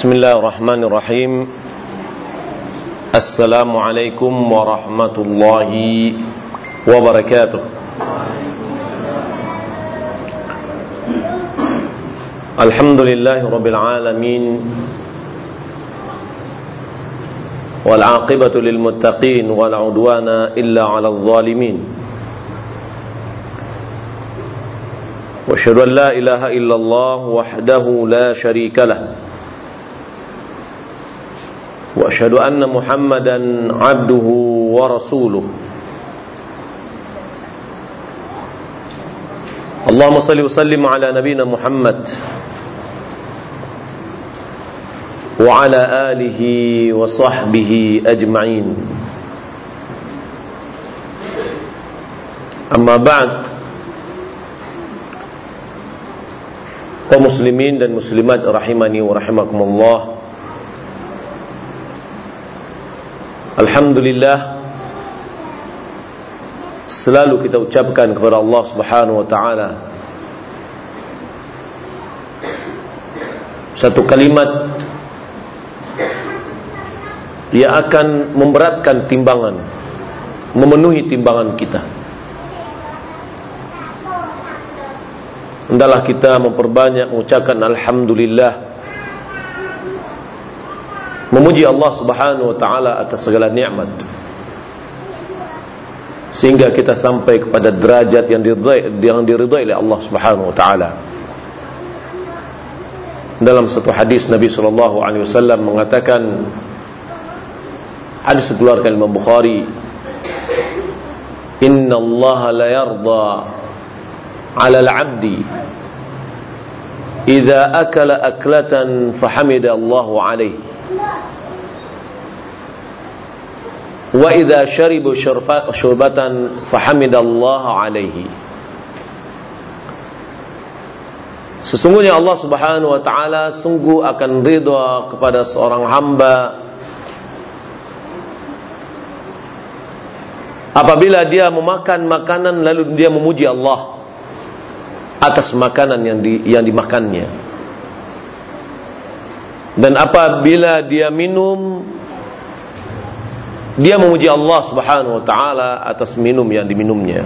بسم الله الرحمن الرحيم السلام عليكم ورحمة الله وبركاته الحمد لله رب العالمين والعاقبة للمتقين ولا عدوان إلا على الظالمين واشهد أن لا إله إلا الله وحده لا شريك له وأشهد أن محمدا عبده ورسوله. اللهم صل وسلم على نبينا محمد وعلى آله وصحبه أجمعين. أما بعد dan muslimat rahimani wa rahimakumullah Alhamdulillah selalu kita ucapkan kepada Allah Subhanahu wa taala satu kalimat yang akan memberatkan timbangan memenuhi timbangan kita. Hendaklah kita memperbanyak mengucapkan alhamdulillah memuji Allah Subhanahu wa taala atas segala nikmat. Sehingga kita sampai kepada derajat yang diridai yang diridai oleh Allah Subhanahu wa taala. Dalam satu hadis Nabi sallallahu alaihi wasallam mengatakan hadis dikeluarkan Imam Bukhari Inna Allah la yarda 'ala al-'abdi idza akala aklatan fahamida Allah 'alaihi wa idza syaribu syurbatan fahamidallaha alaihi Sesungguhnya Allah Subhanahu wa taala sungguh akan ridha kepada seorang hamba apabila dia memakan makanan lalu dia memuji Allah atas makanan yang di, yang dimakannya. Dan apabila dia minum dia memuji Allah Subhanahu wa taala atas minum yang diminumnya.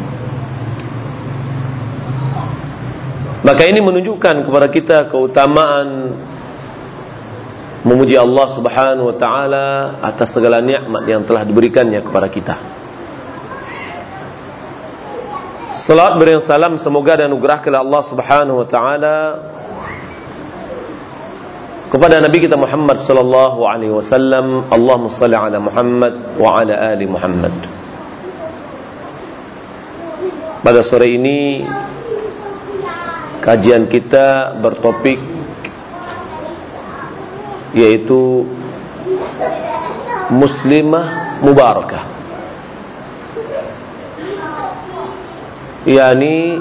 Maka ini menunjukkan kepada kita keutamaan memuji Allah Subhanahu wa taala atas segala nikmat yang telah diberikannya kepada kita. Salat beri salam semoga dan kepada Allah Subhanahu wa taala kepada Nabi kita Muhammad sallallahu alaihi wasallam Allahumma salli ala Muhammad wa ala ali Muhammad. Pada sore ini kajian kita bertopik yaitu muslimah mubarakah. Yakni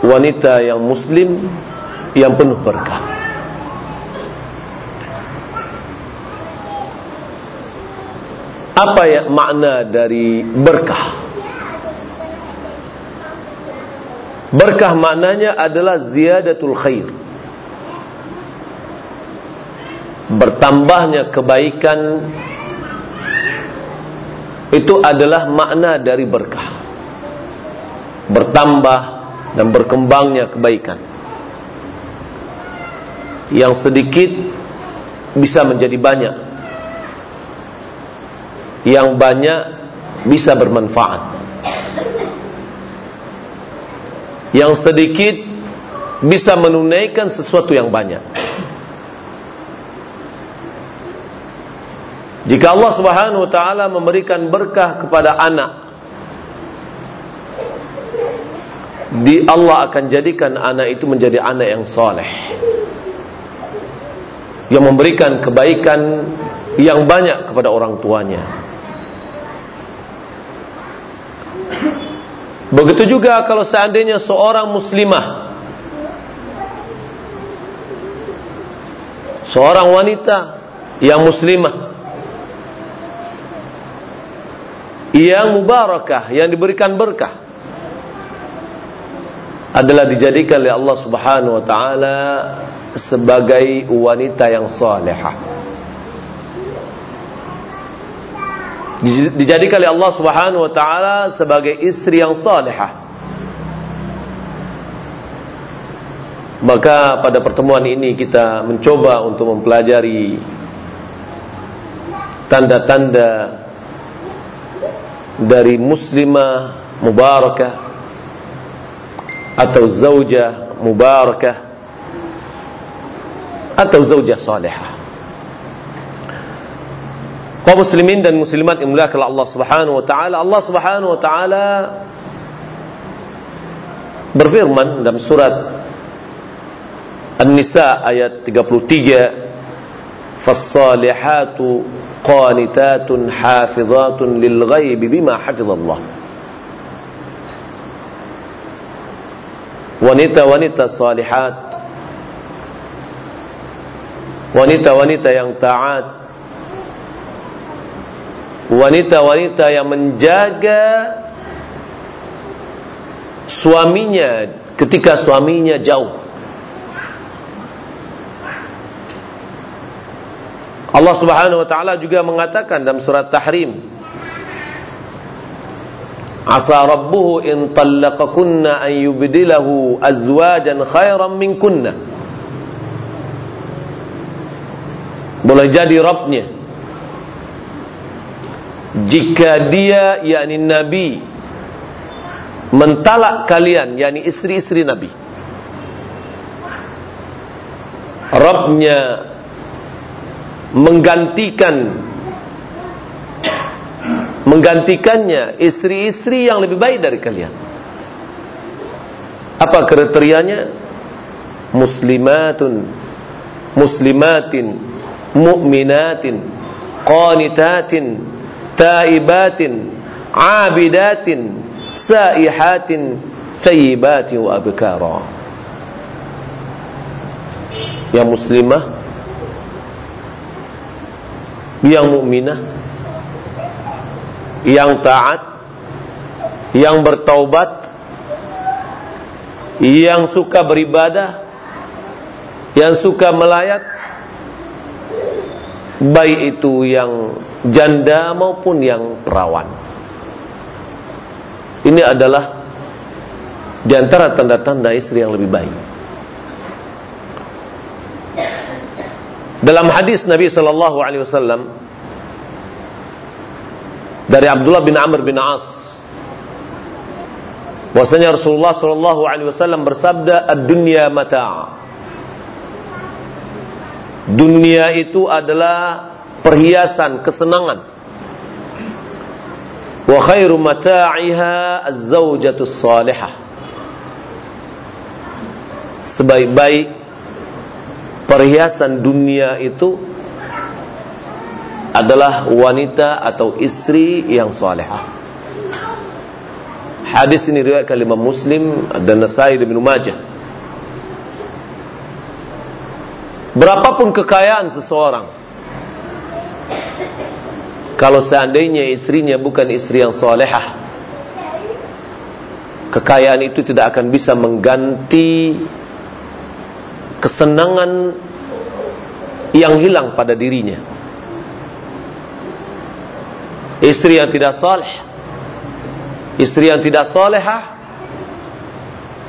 wanita yang muslim yang penuh berkah Apa ya makna dari berkah? Berkah maknanya adalah ziyadatul khair. Bertambahnya kebaikan itu adalah makna dari berkah. Bertambah dan berkembangnya kebaikan. Yang sedikit bisa menjadi banyak yang banyak bisa bermanfaat. Yang sedikit bisa menunaikan sesuatu yang banyak. Jika Allah Subhanahu wa taala memberikan berkah kepada anak, di Allah akan jadikan anak itu menjadi anak yang saleh. Yang memberikan kebaikan yang banyak kepada orang tuanya. Begitu juga kalau seandainya seorang muslimah Seorang wanita yang muslimah Yang mubarakah, yang diberikan berkah adalah dijadikan oleh Allah Subhanahu wa taala sebagai wanita yang salehah. Dijadikan oleh Allah Subhanahu wa taala sebagai istri yang salehah. Maka pada pertemuan ini kita mencoba untuk mempelajari tanda-tanda dari muslimah mubarakah atau zaujah mubarakah atau zaujah salihah. Kaum muslimin dan muslimat yang mulia Allah Subhanahu wa taala, Allah Subhanahu wa taala berfirman dalam surat An-Nisa ayat 33 Fas-salihatu qanitatun hafizatun lil ghaibi bima hafizallah wanita-wanita salihat wanita-wanita yang taat wanita-wanita yang menjaga suaminya ketika suaminya jauh. Allah Subhanahu wa taala juga mengatakan dalam surat Tahrim Asa rabbuhu in tallaqakunna an yubdilahu azwajan khairan minkunna. Boleh jadi Rabbnya Jika dia yakni Nabi Mentalak kalian yakni istri-istri Nabi Rabbnya menggantikan menggantikannya istri-istri yang lebih baik dari kalian. Apa kriterianya? Muslimatun, muslimatin, mu'minatin, qanitatin, taibatin, abidatin, saihatin, thayyibatin wa abkara. Yang muslimah yang mukminah, yang taat, yang bertaubat, yang suka beribadah, yang suka melayat, baik itu yang janda maupun yang perawan. Ini adalah di antara tanda-tanda istri yang lebih baik. Dalam hadis Nabi sallallahu alaihi wasallam dari Abdullah bin Amr bin As bahwasanya Rasulullah sallallahu alaihi wasallam bersabda ad-dunya mata' Dunia itu adalah perhiasan kesenangan. Wa khairu mata'iha az-zawjatu salihah. Sebaik-baik perhiasan dunia itu adalah wanita atau istri yang salehah. Hadis ini riwayat kalimah Muslim dan Nasai dan Ibnu Majah. Berapapun kekayaan seseorang kalau seandainya istrinya bukan istri yang salehah kekayaan itu tidak akan bisa mengganti kesenangan yang hilang pada dirinya. Istri yang tidak saleh, istri yang tidak salehah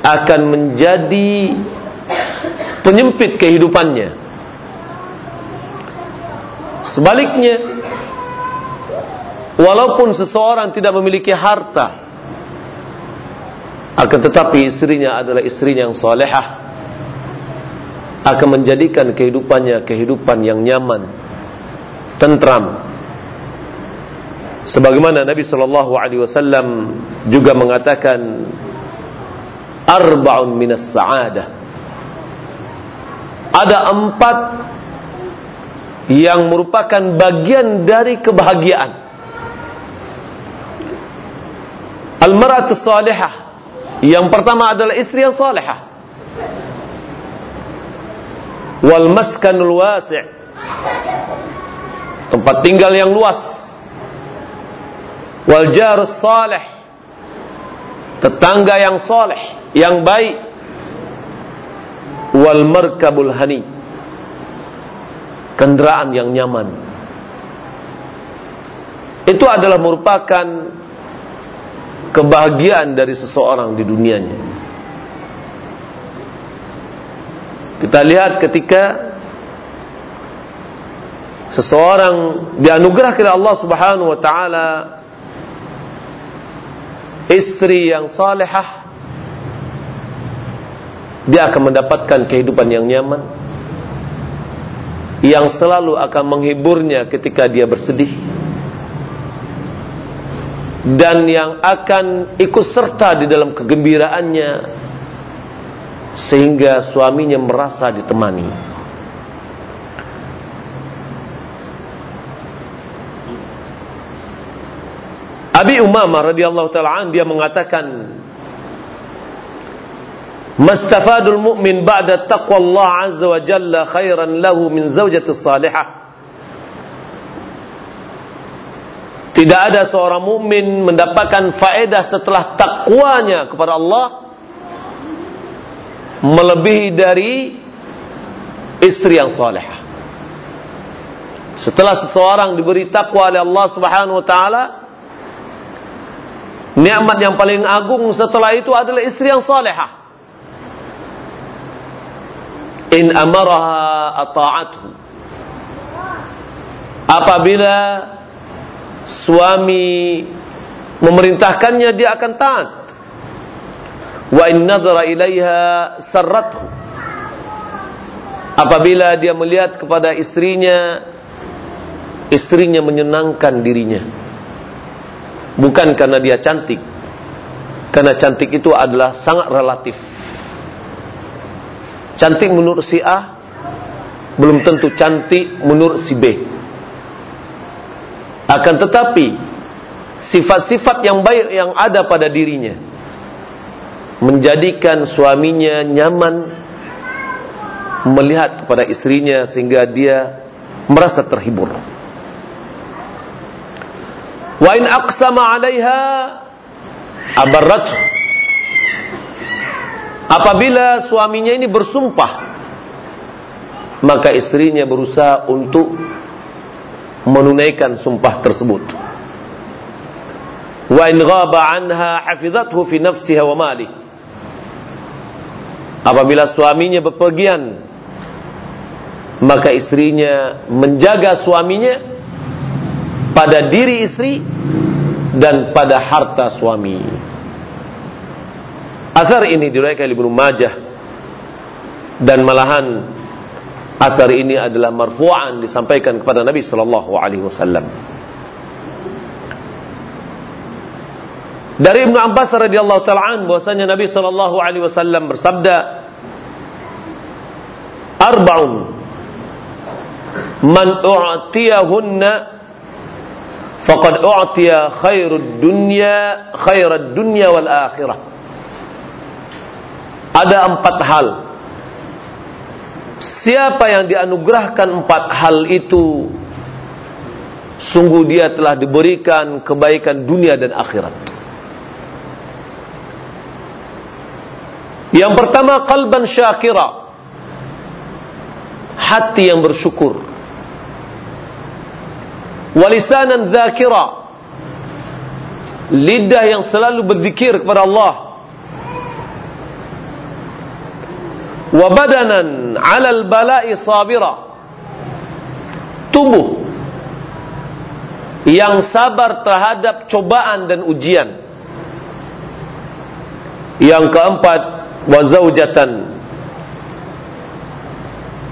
akan menjadi penyempit kehidupannya. Sebaliknya, walaupun seseorang tidak memiliki harta, akan tetapi istrinya adalah istrinya yang salehah, akan menjadikan kehidupannya kehidupan yang nyaman, tentram. Sebagaimana Nabi wasallam juga mengatakan arba'un minas sa'adah. Ada empat yang merupakan bagian dari kebahagiaan. Al-mar'atu salihah. Yang pertama adalah istri yang salihah. Wal maskanul wasi' tempat tinggal yang luas. Wal jarus salih. Tetangga yang saleh yang baik. Wal markabul hani. Kendaraan yang nyaman. Itu adalah merupakan kebahagiaan dari seseorang di dunianya. Kita lihat ketika seseorang dianugerahkan oleh Allah Subhanahu wa taala istri yang salehah dia akan mendapatkan kehidupan yang nyaman yang selalu akan menghiburnya ketika dia bersedih dan yang akan ikut serta di dalam kegembiraannya sehingga suaminya merasa ditemani Abi Umamah radhiyallahu taala dia mengatakan Mastafadul mu'min ba'da taqwa Allah azza wa jalla khairan lahu min zawjati salihah. Tidak ada seorang mukmin mendapatkan faedah setelah takwanya kepada Allah melebihi dari istri yang salihah. Setelah seseorang diberi takwa oleh Allah Subhanahu wa taala, nikmat yang paling agung setelah itu adalah istri yang salihah in amaraha ata'athu apabila suami memerintahkannya dia akan taat. Wa in nadhara ilaiha sarrathu. Apabila dia melihat kepada istrinya istrinya menyenangkan dirinya. Bukan karena dia cantik. Karena cantik itu adalah sangat relatif. Cantik menurut si A belum tentu cantik menurut si B. Akan tetapi sifat-sifat yang baik yang ada pada dirinya menjadikan suaminya nyaman melihat kepada istrinya sehingga dia merasa terhibur. Wa in aqsama 'alaiha abarratu Apabila suaminya ini bersumpah Maka istrinya berusaha untuk Menunaikan sumpah tersebut. Wa in ghaba anha hafizathu fi nafsiha wa mali. Apabila suaminya bepergian Maka istrinya menjaga suaminya Pada diri istri Dan pada harta suami. Asar ini diriwayatkan Ibnu Majah dan malahan asar ini adalah marfu'an disampaikan kepada Nabi sallallahu alaihi wasallam. Dari Ibnu Abbas radhiyallahu taala an bahwasanya Nabi sallallahu alaihi wasallam bersabda Arba'un man u'tiyahunna faqad u'tiya khairud dunya khairad dunya wal akhirah ada empat hal. Siapa yang dianugerahkan empat hal itu, sungguh dia telah diberikan kebaikan dunia dan akhirat. Yang pertama kalban syakira. Hati yang bersyukur. Walisanan zakira. Lidah yang selalu berzikir kepada Allah. Wa badanan 'alal bala'i sabira. Tubuh yang sabar terhadap cobaan dan ujian. Yang keempat wa zaujatan.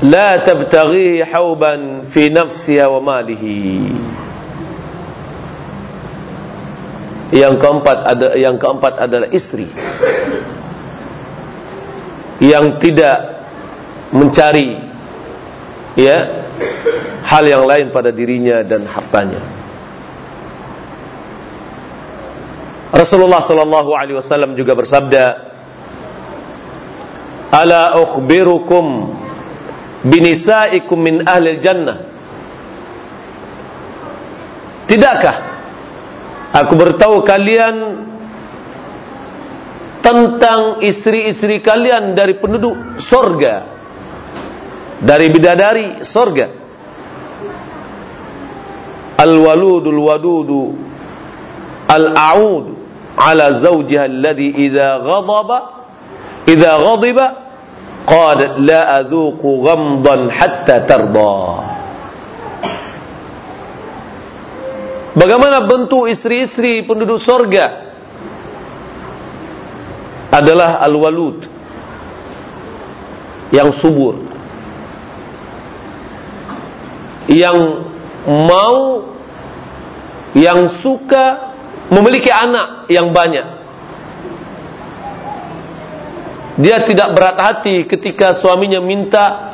La tabtaghi hauban fi nafsiha wa malihi. Yang keempat ada yang keempat adalah istri yang tidak mencari ya hal yang lain pada dirinya dan hartanya. Rasulullah sallallahu alaihi wasallam juga bersabda, "Ala ukhbirukum binisaikum min ahli jannah?" Tidakkah aku beritahu kalian tentang istri-istri kalian dari penduduk sorga. dari bidadari sorga. Al-waludul wadudu al-a'ud ala zawjiha alladhi idza ghadaba idza ghadiba qad la adhuqu ghamdan hatta tarda. Bagaimana bentuk istri-istri penduduk sorga adalah al-walud yang subur. Yang mau yang suka memiliki anak yang banyak. Dia tidak berat hati ketika suaminya minta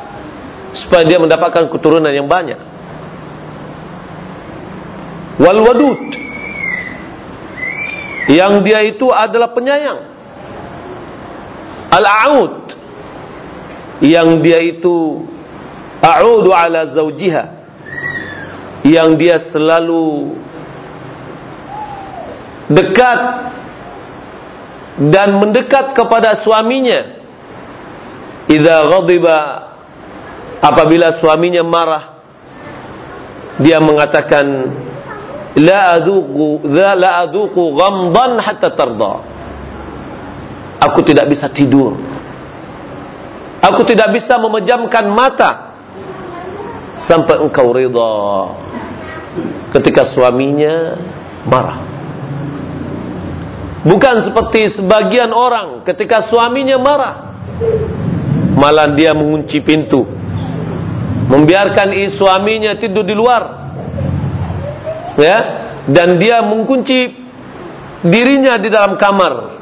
supaya dia mendapatkan keturunan yang banyak. Wal wadud yang dia itu adalah penyayang al aud yang dia itu a'udu ala zaujiha yang dia selalu dekat dan mendekat kepada suaminya. Idza ghadiba apabila suaminya marah dia mengatakan la adzuqu la adzuqu ghamdan hatta tarda aku tidak bisa tidur aku tidak bisa memejamkan mata sampai engkau ridha ketika suaminya marah. Bukan seperti sebagian orang ketika suaminya marah, malah dia mengunci pintu, membiarkan suaminya tidur di luar, ya, dan dia mengunci dirinya di dalam kamar.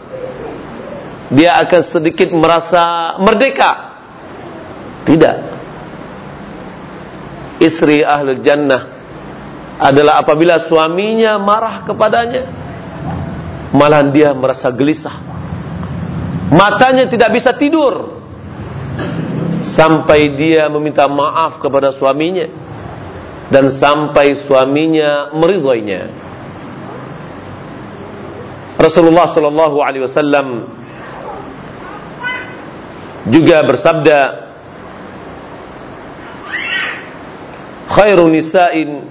Dia akan sedikit merasa merdeka. Tidak. Istri ahli jannah adalah apabila suaminya marah kepadanya malah dia merasa gelisah matanya tidak bisa tidur sampai dia meminta maaf kepada suaminya dan sampai suaminya meridhoinya Rasulullah sallallahu alaihi wasallam juga bersabda khairu nisa'in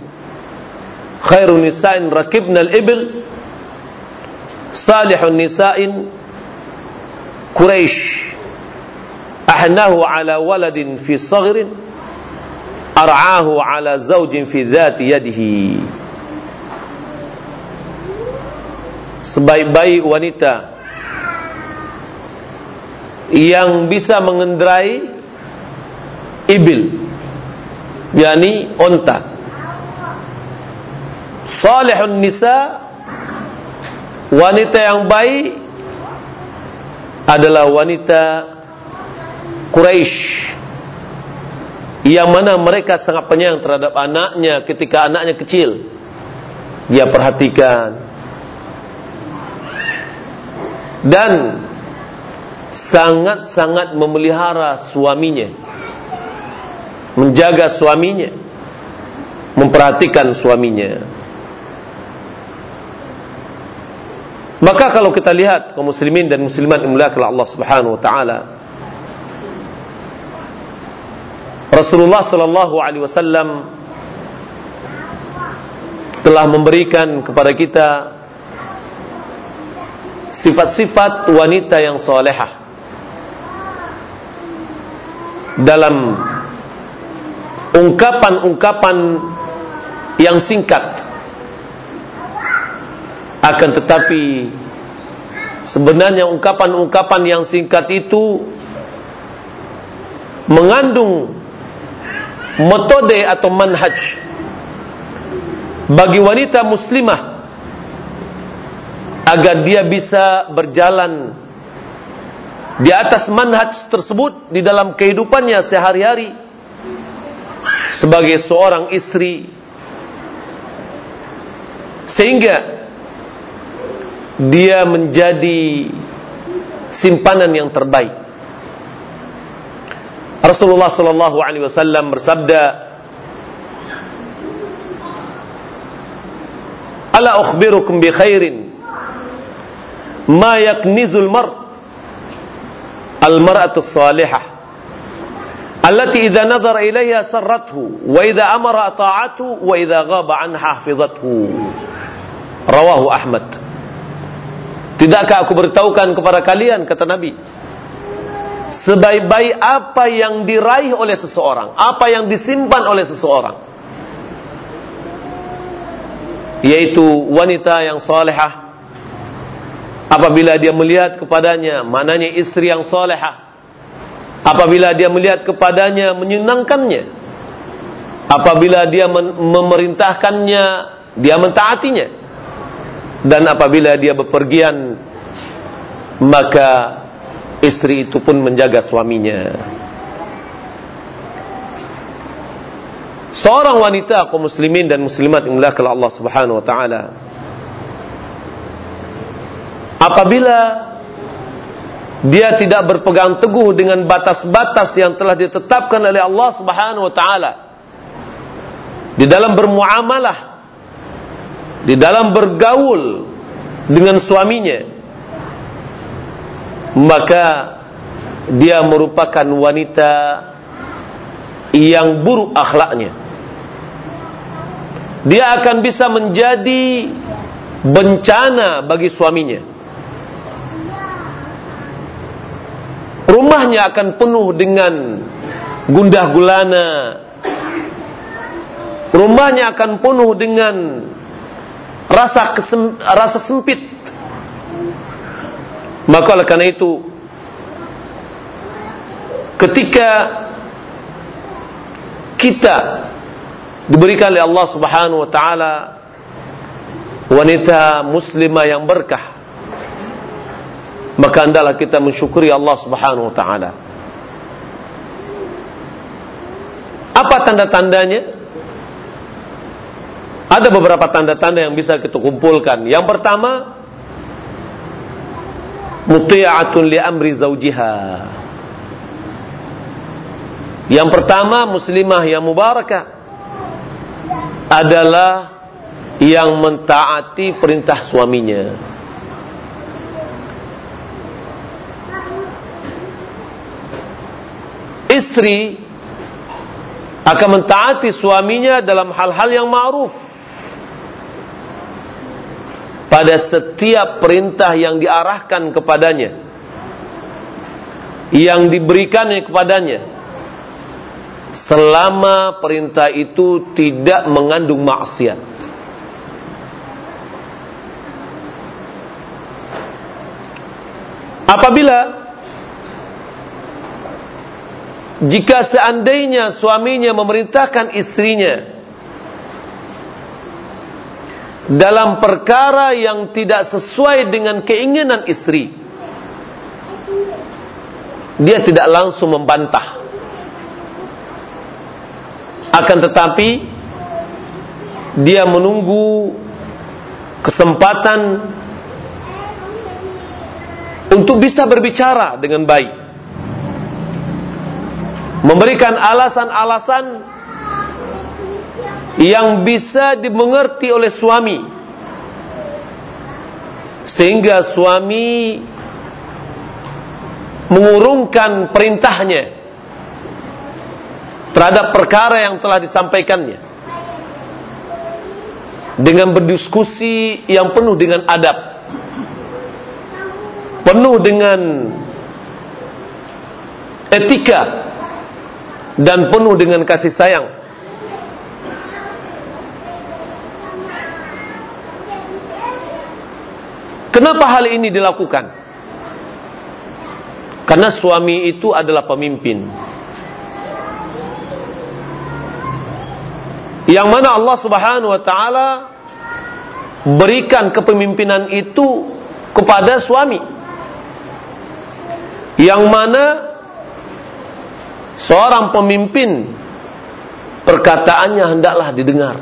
khairu nisa'in rakibna al-ibil salihun nisa'in Quraisy ahnahu ala waladin fi sagrin ar'ahu ala zawjin fi dhati yadihi. Sebaik-baik wanita yang bisa mengendarai ibil yakni onta. Salihun nisa wanita yang baik adalah wanita Quraisy yang mana mereka sangat penyayang terhadap anaknya ketika anaknya kecil. Dia perhatikan. Dan sangat-sangat memelihara suaminya. Menjaga suaminya. Memperhatikan suaminya. Maka kalau kita lihat kaum muslimin dan muslimat dimuliakan Allah Subhanahu wa taala Rasulullah sallallahu alaihi wasallam telah memberikan kepada kita sifat-sifat wanita yang salehah dalam ungkapan-ungkapan yang singkat. Akan tetapi sebenarnya ungkapan-ungkapan yang singkat itu mengandung metode atau manhaj bagi wanita muslimah agar dia bisa berjalan di atas manhaj tersebut di dalam kehidupannya sehari-hari sebagai seorang istri sehingga dia menjadi simpanan yang terbaik. Rasulullah sallallahu alaihi wasallam bersabda, "Ala ukhbirukum bi khairin ma yaknizul mar al-mar'atu salihah Allati idza nazara ilaiha sarrathu wa idza amara ata'athu wa idza ghaba hafizathu. Rawahu Ahmad. Tidakkah aku beritahukan kepada kalian kata Nabi sebaik-baik apa yang diraih oleh seseorang, apa yang disimpan oleh seseorang yaitu wanita yang salehah apabila dia melihat kepadanya mananya istri yang salehah apabila dia melihat kepadanya menyenangkannya. Apabila dia memerintahkannya dia mentaatinya. Dan apabila dia bepergian maka istri itu pun menjaga suaminya. Seorang wanita kaum muslimin dan muslimat yang Allah Subhanahu wa taala apabila dia tidak berpegang teguh dengan batas-batas yang telah ditetapkan oleh Allah Subhanahu wa taala di dalam bermuamalah di dalam bergaul dengan suaminya maka dia merupakan wanita yang buruk akhlaknya dia akan bisa menjadi bencana bagi suaminya. Rumahnya akan penuh dengan gundah gulana. Rumahnya akan penuh dengan rasa kesem, rasa sempit. Maka oleh karena itu ketika kita diberikan oleh Allah Subhanahu wa taala wanita muslimah yang berkah maka hendaklah kita mensyukuri Allah Subhanahu wa taala. Apa tanda-tandanya? Ada beberapa tanda-tanda yang bisa kita kumpulkan. Yang pertama muti'atun li amri zaujiha yang pertama muslimah yang mubarakah adalah yang mentaati perintah suaminya. Istri akan mentaati suaminya dalam hal-hal yang ma'ruf. Pada setiap perintah yang diarahkan kepadanya. Yang diberikannya kepadanya selama perintah itu tidak mengandung maksiat. Apabila jika seandainya suaminya memerintahkan istrinya dalam perkara yang tidak sesuai dengan keinginan istri, dia tidak langsung membantah. Akan tetapi dia menunggu kesempatan untuk bisa berbicara dengan baik memberikan alasan-alasan yang bisa dimengerti oleh suami. Sehingga suami mengurungkan perintahnya terhadap perkara yang telah disampaikannya. Dengan berdiskusi yang penuh dengan adab. Penuh dengan etika dan penuh dengan kasih sayang Kenapa hal ini dilakukan? Karena suami itu adalah pemimpin. yang mana Allah Subhanahu wa taala berikan kepemimpinan itu kepada suami yang mana seorang pemimpin perkataannya hendaklah didengar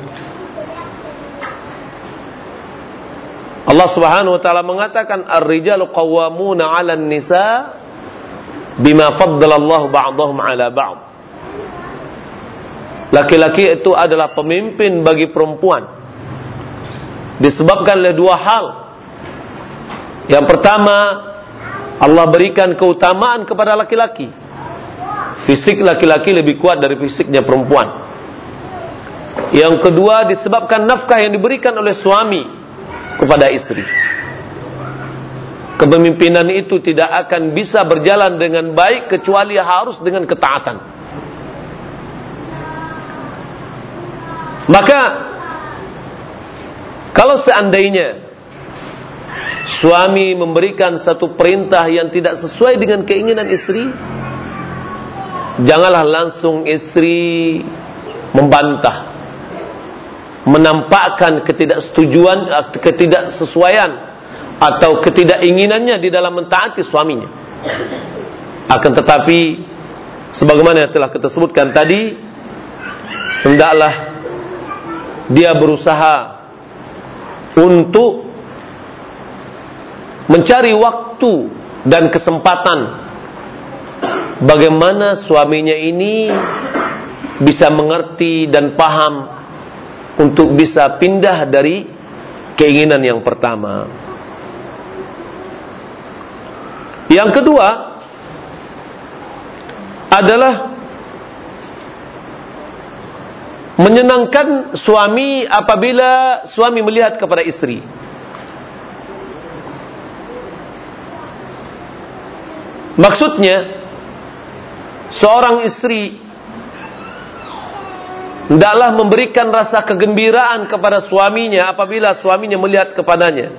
Allah Subhanahu wa taala mengatakan ar-rijalu qawwamuna 'alan nisa bima faddala Allah ba'dahum 'ala ba'd Laki-laki itu adalah pemimpin bagi perempuan. Disebabkan oleh dua hal. Yang pertama, Allah berikan keutamaan kepada laki-laki. Fisik laki-laki lebih kuat dari fisiknya perempuan. Yang kedua disebabkan nafkah yang diberikan oleh suami kepada istri. Kepemimpinan itu tidak akan bisa berjalan dengan baik kecuali harus dengan ketaatan. Maka kalau seandainya suami memberikan satu perintah yang tidak sesuai dengan keinginan istri, janganlah langsung istri membantah menampakkan ketidaksetujuan ketidaksesuaian atau ketidakinginannya di dalam mentaati suaminya. Akan tetapi sebagaimana yang telah kita sebutkan tadi hendaklah dia berusaha untuk mencari waktu dan kesempatan bagaimana suaminya ini bisa mengerti dan paham untuk bisa pindah dari keinginan yang pertama. Yang kedua adalah menyenangkan suami apabila suami melihat kepada istri. Maksudnya seorang istri hendaklah memberikan rasa kegembiraan kepada suaminya apabila suaminya melihat kepadanya.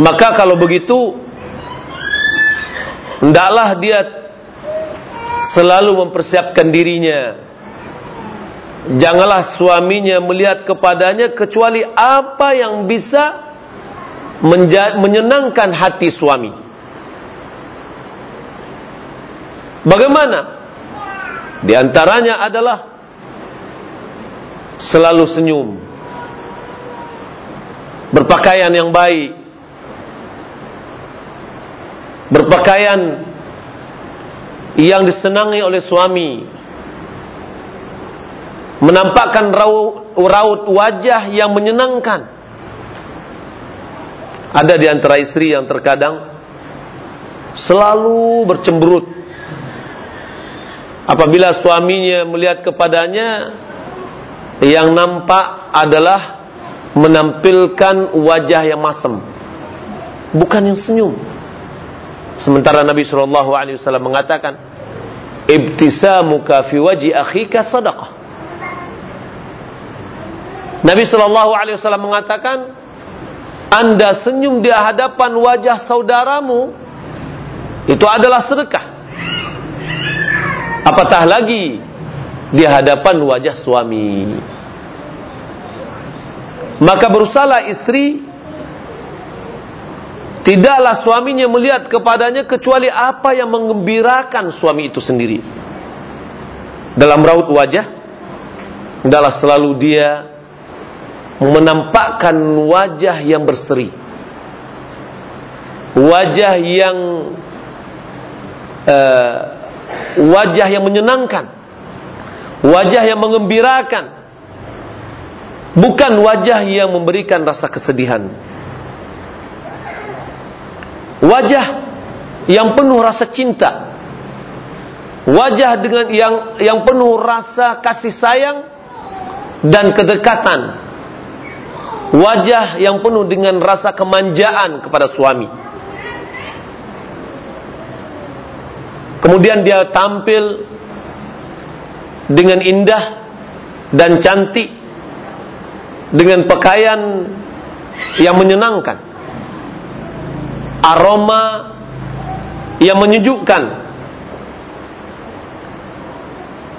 Maka kalau begitu hendaklah dia selalu mempersiapkan dirinya. Janganlah suaminya melihat kepadanya kecuali apa yang bisa menyenangkan hati suami. Bagaimana? Di antaranya adalah selalu senyum. Berpakaian yang baik. Berpakaian yang disenangi oleh suami. Menampakkan raut, wajah yang menyenangkan. Ada di antara istri yang terkadang selalu bercemberut apabila suaminya melihat kepadanya yang nampak adalah menampilkan wajah yang masam bukan yang senyum. Sementara Nabi sallallahu alaihi wasallam mengatakan ibtisamuka fi wajhi akhika sadaqah. Nabi sallallahu alaihi wasallam mengatakan anda senyum di hadapan wajah saudaramu itu adalah sedekah Apatah lagi di hadapan wajah suami. Maka berusahalah istri tidaklah suaminya melihat kepadanya kecuali apa yang mengembirakan suami itu sendiri. Dalam raut wajah adalah selalu dia menampakkan wajah yang berseri. Wajah yang uh, wajah yang menyenangkan, wajah yang mengembirakan, bukan wajah yang memberikan rasa kesedihan. Wajah yang penuh rasa cinta, wajah dengan yang yang penuh rasa kasih sayang dan kedekatan, wajah yang penuh dengan rasa kemanjaan kepada suami. Kemudian dia tampil dengan indah dan cantik dengan pakaian yang menyenangkan. Aroma yang menyejukkan.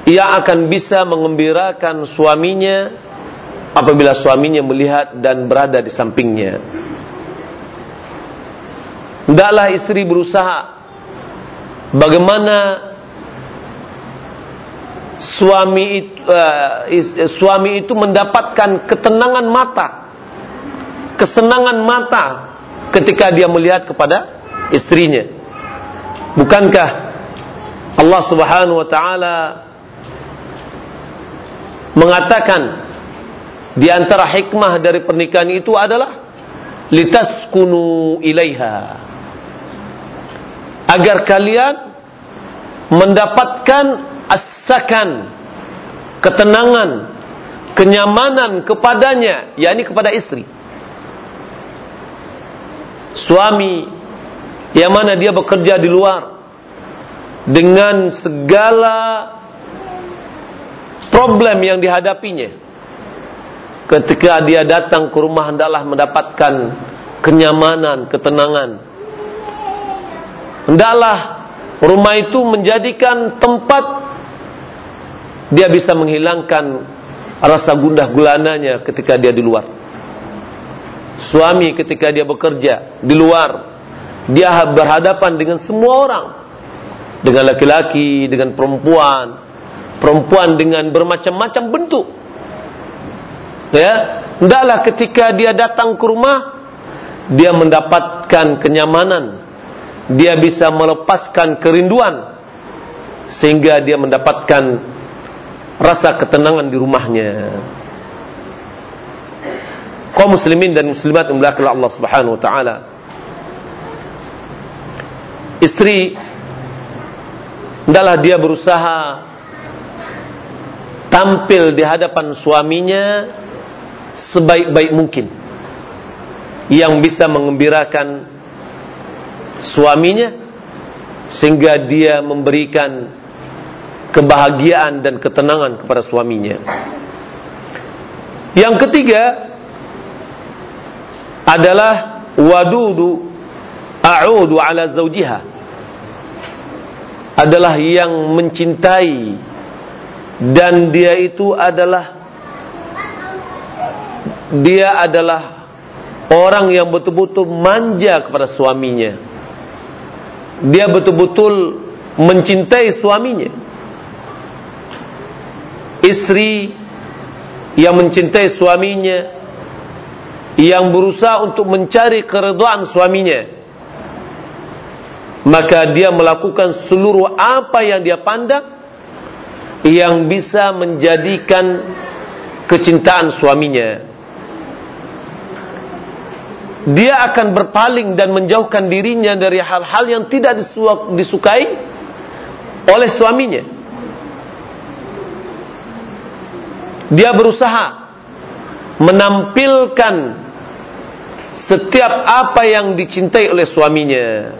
Ia akan bisa mengembirakan suaminya apabila suaminya melihat dan berada di sampingnya. Hendaklah istri berusaha bagaimana suami itu, uh, is, suami itu mendapatkan ketenangan mata, kesenangan mata ketika dia melihat kepada istrinya. Bukankah Allah Subhanahu wa taala mengatakan di antara hikmah dari pernikahan itu adalah litaskunu ilaiha agar kalian mendapatkan asakan ketenangan kenyamanan kepadanya yakni kepada istri. Suami yang mana dia bekerja di luar dengan segala problem yang dihadapinya. Ketika dia datang ke rumah hendaklah mendapatkan kenyamanan, ketenangan hendaklah rumah itu menjadikan tempat dia bisa menghilangkan rasa gundah gulananya ketika dia di luar. Suami ketika dia bekerja di luar dia berhadapan dengan semua orang. Dengan laki-laki dengan perempuan perempuan dengan bermacam-macam bentuk. Ya hendaklah ketika dia datang ke rumah dia mendapatkan kenyamanan dia bisa melepaskan kerinduan sehingga dia mendapatkan rasa ketenangan di rumahnya kaum muslimin dan muslimat dimuliakan Allah Subhanahu wa taala. Istri adalah dia berusaha tampil di hadapan suaminya sebaik-baik mungkin yang bisa mengembirakan suaminya sehingga dia memberikan kebahagiaan dan ketenangan kepada suaminya. Yang ketiga, adalah wadudu a'udu ala zawjiha adalah yang mencintai dan dia itu adalah dia adalah orang yang betul-betul manja kepada suaminya dia betul-betul mencintai suaminya. Istri yang mencintai suaminya yang berusaha untuk mencari keridhaan suaminya maka dia melakukan seluruh apa yang dia pandang yang bisa menjadikan kecintaan suaminya dia akan berpaling dan menjauhkan dirinya dari hal-hal yang tidak disukai oleh suaminya dia berusaha menampilkan setiap apa yang dicintai oleh suaminya.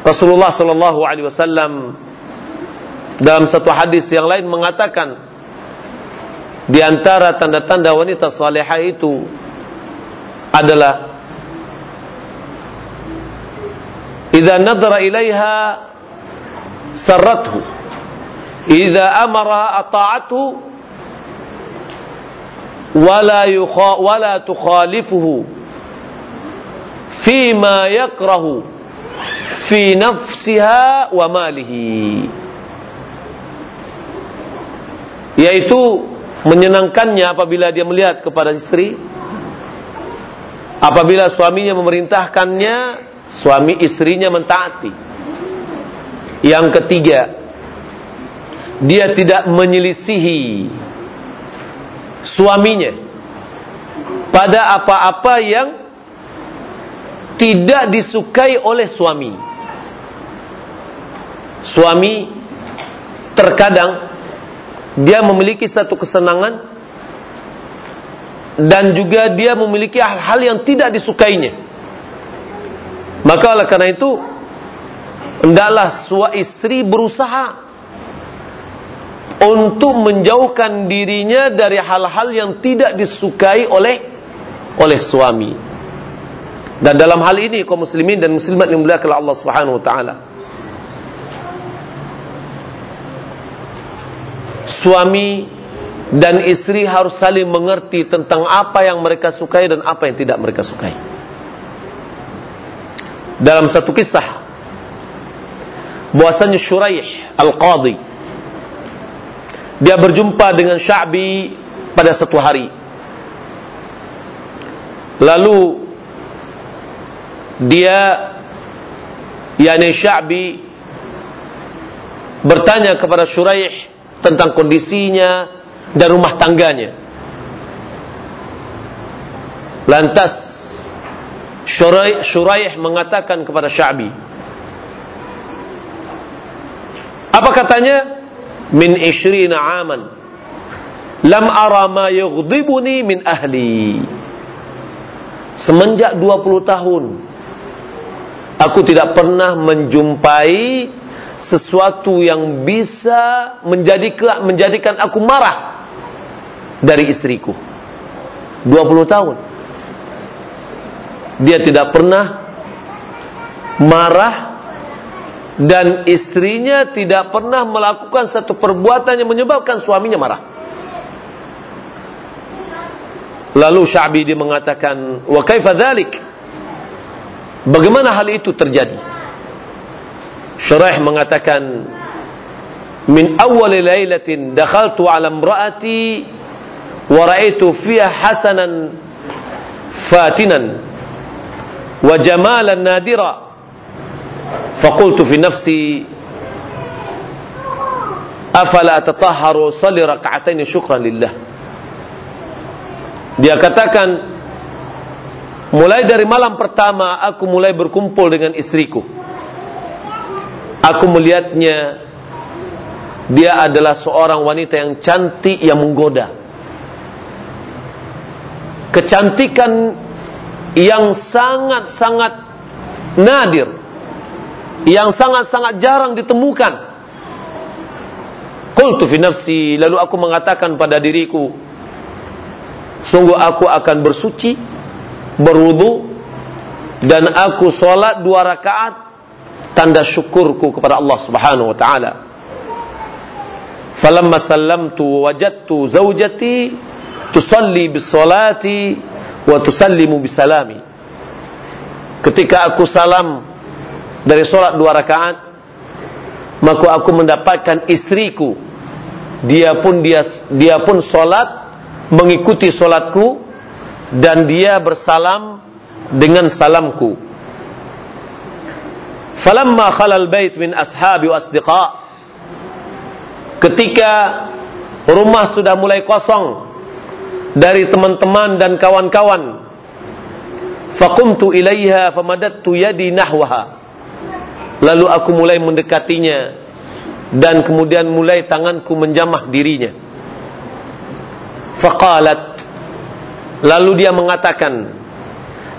Rasulullah sallallahu alaihi wasallam dalam satu hadis yang lain mengatakan di antara tanda-tanda wanita salihah itu adalah idza nadhara ilaiha sarrathu idza amara ata'athu ولا يخا ولا تخالفه فيما يكره في نفسها وماله yaitu menyenangkannya apabila dia melihat kepada istri apabila suaminya memerintahkannya suami istrinya mentaati yang ketiga dia tidak menyelisihi suaminya pada apa-apa yang tidak disukai oleh suami. Suami terkadang dia memiliki satu kesenangan dan juga dia memiliki hal-hal yang tidak disukainya. Maka oleh karena itu hendaklah suami istri berusaha untuk menjauhkan dirinya dari hal-hal yang tidak disukai oleh oleh suami. Dan dalam hal ini kaum muslimin dan muslimat yang mulia Allah Subhanahu wa taala. Suami dan istri harus saling mengerti tentang apa yang mereka sukai dan apa yang tidak mereka sukai. Dalam satu kisah bahwasanya Syuraih Al-Qadhi dia berjumpa dengan Sya'bi pada satu hari. Lalu dia yakni Sya'bi bertanya kepada Syuraih tentang kondisinya dan rumah tangganya. Lantas Syuraih mengatakan kepada Sya'bi, Apa katanya? Min ishrina aman. Lam ara ma yughdibuni min ahli. Semenjak 20 tahun aku tidak pernah menjumpai sesuatu yang bisa menjadikan aku marah dari istriku. 20 tahun. Dia tidak pernah marah dan istrinya tidak pernah melakukan satu perbuatan yang menyebabkan suaminya marah. Lalu Sya'bi dia mengatakan, "Wa kaifa dhalik?" Bagaimana hal itu terjadi? Syuraih mengatakan, "Min awwal lailatin dakhaltu 'ala imra'ati wa ra'aitu fiha hasanan fatinan wa jamalan nadira. Faqultu fi nafsi afala tatahharu salli rak'atain syukran lillah? Dia katakan mulai dari malam pertama aku mulai berkumpul dengan istriku. Aku melihatnya dia adalah seorang wanita yang cantik yang menggoda. Kecantikan Yang sangat-sangat Nadir Yang sangat-sangat jarang ditemukan. Qultu fi nafsi Lalu aku mengatakan pada diriku Sungguh aku akan bersuci Berwudu Dan aku solat dua rakaat Tanda syukurku kepada Allah subhanahu wa ta'ala. Falamma sallamtu wajadtu zawjati Tusalli bisolati Wa tusallimu bisalami. Ketika aku salam Dari solat dua rakaat Maka aku mendapatkan istriku. Dia pun dia dia pun solat mengikuti solatku dan dia bersalam dengan salamku. Falamma khalal bait min ashabi wa asdiqa. Ketika rumah sudah mulai kosong dari teman-teman dan kawan-kawan. Faqumtu ilaiha famadattu yadi nahwaha. Lalu aku mulai mendekatinya dan kemudian mulai tanganku menjamah dirinya. Faqalat. Lalu dia mengatakan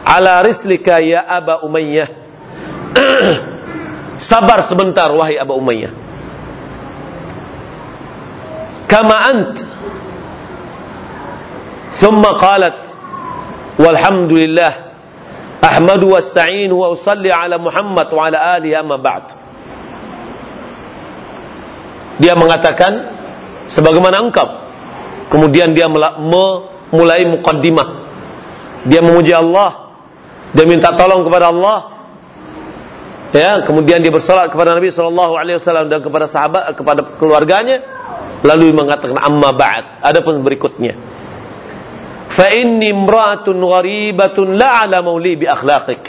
Ala rislika ya Aba Umayyah. Sabar sebentar wahai Aba Umayyah. Kama ant Qalat Walhamdulillah Ahmadu wasta'inu wa usalli ala Muhammad wa ala alihi amma ba'd Dia mengatakan Sebagaimana engkau Kemudian dia mulai mukaddimah. Dia memuji Allah. Dia minta tolong kepada Allah. Ya, kemudian dia bersolat kepada Nabi sallallahu alaihi wasallam dan kepada sahabat kepada keluarganya lalu mengatakan amma ba'd. Adapun berikutnya. Fa inni imra'atun gharibatun la 'ala mauli bi akhlaqik.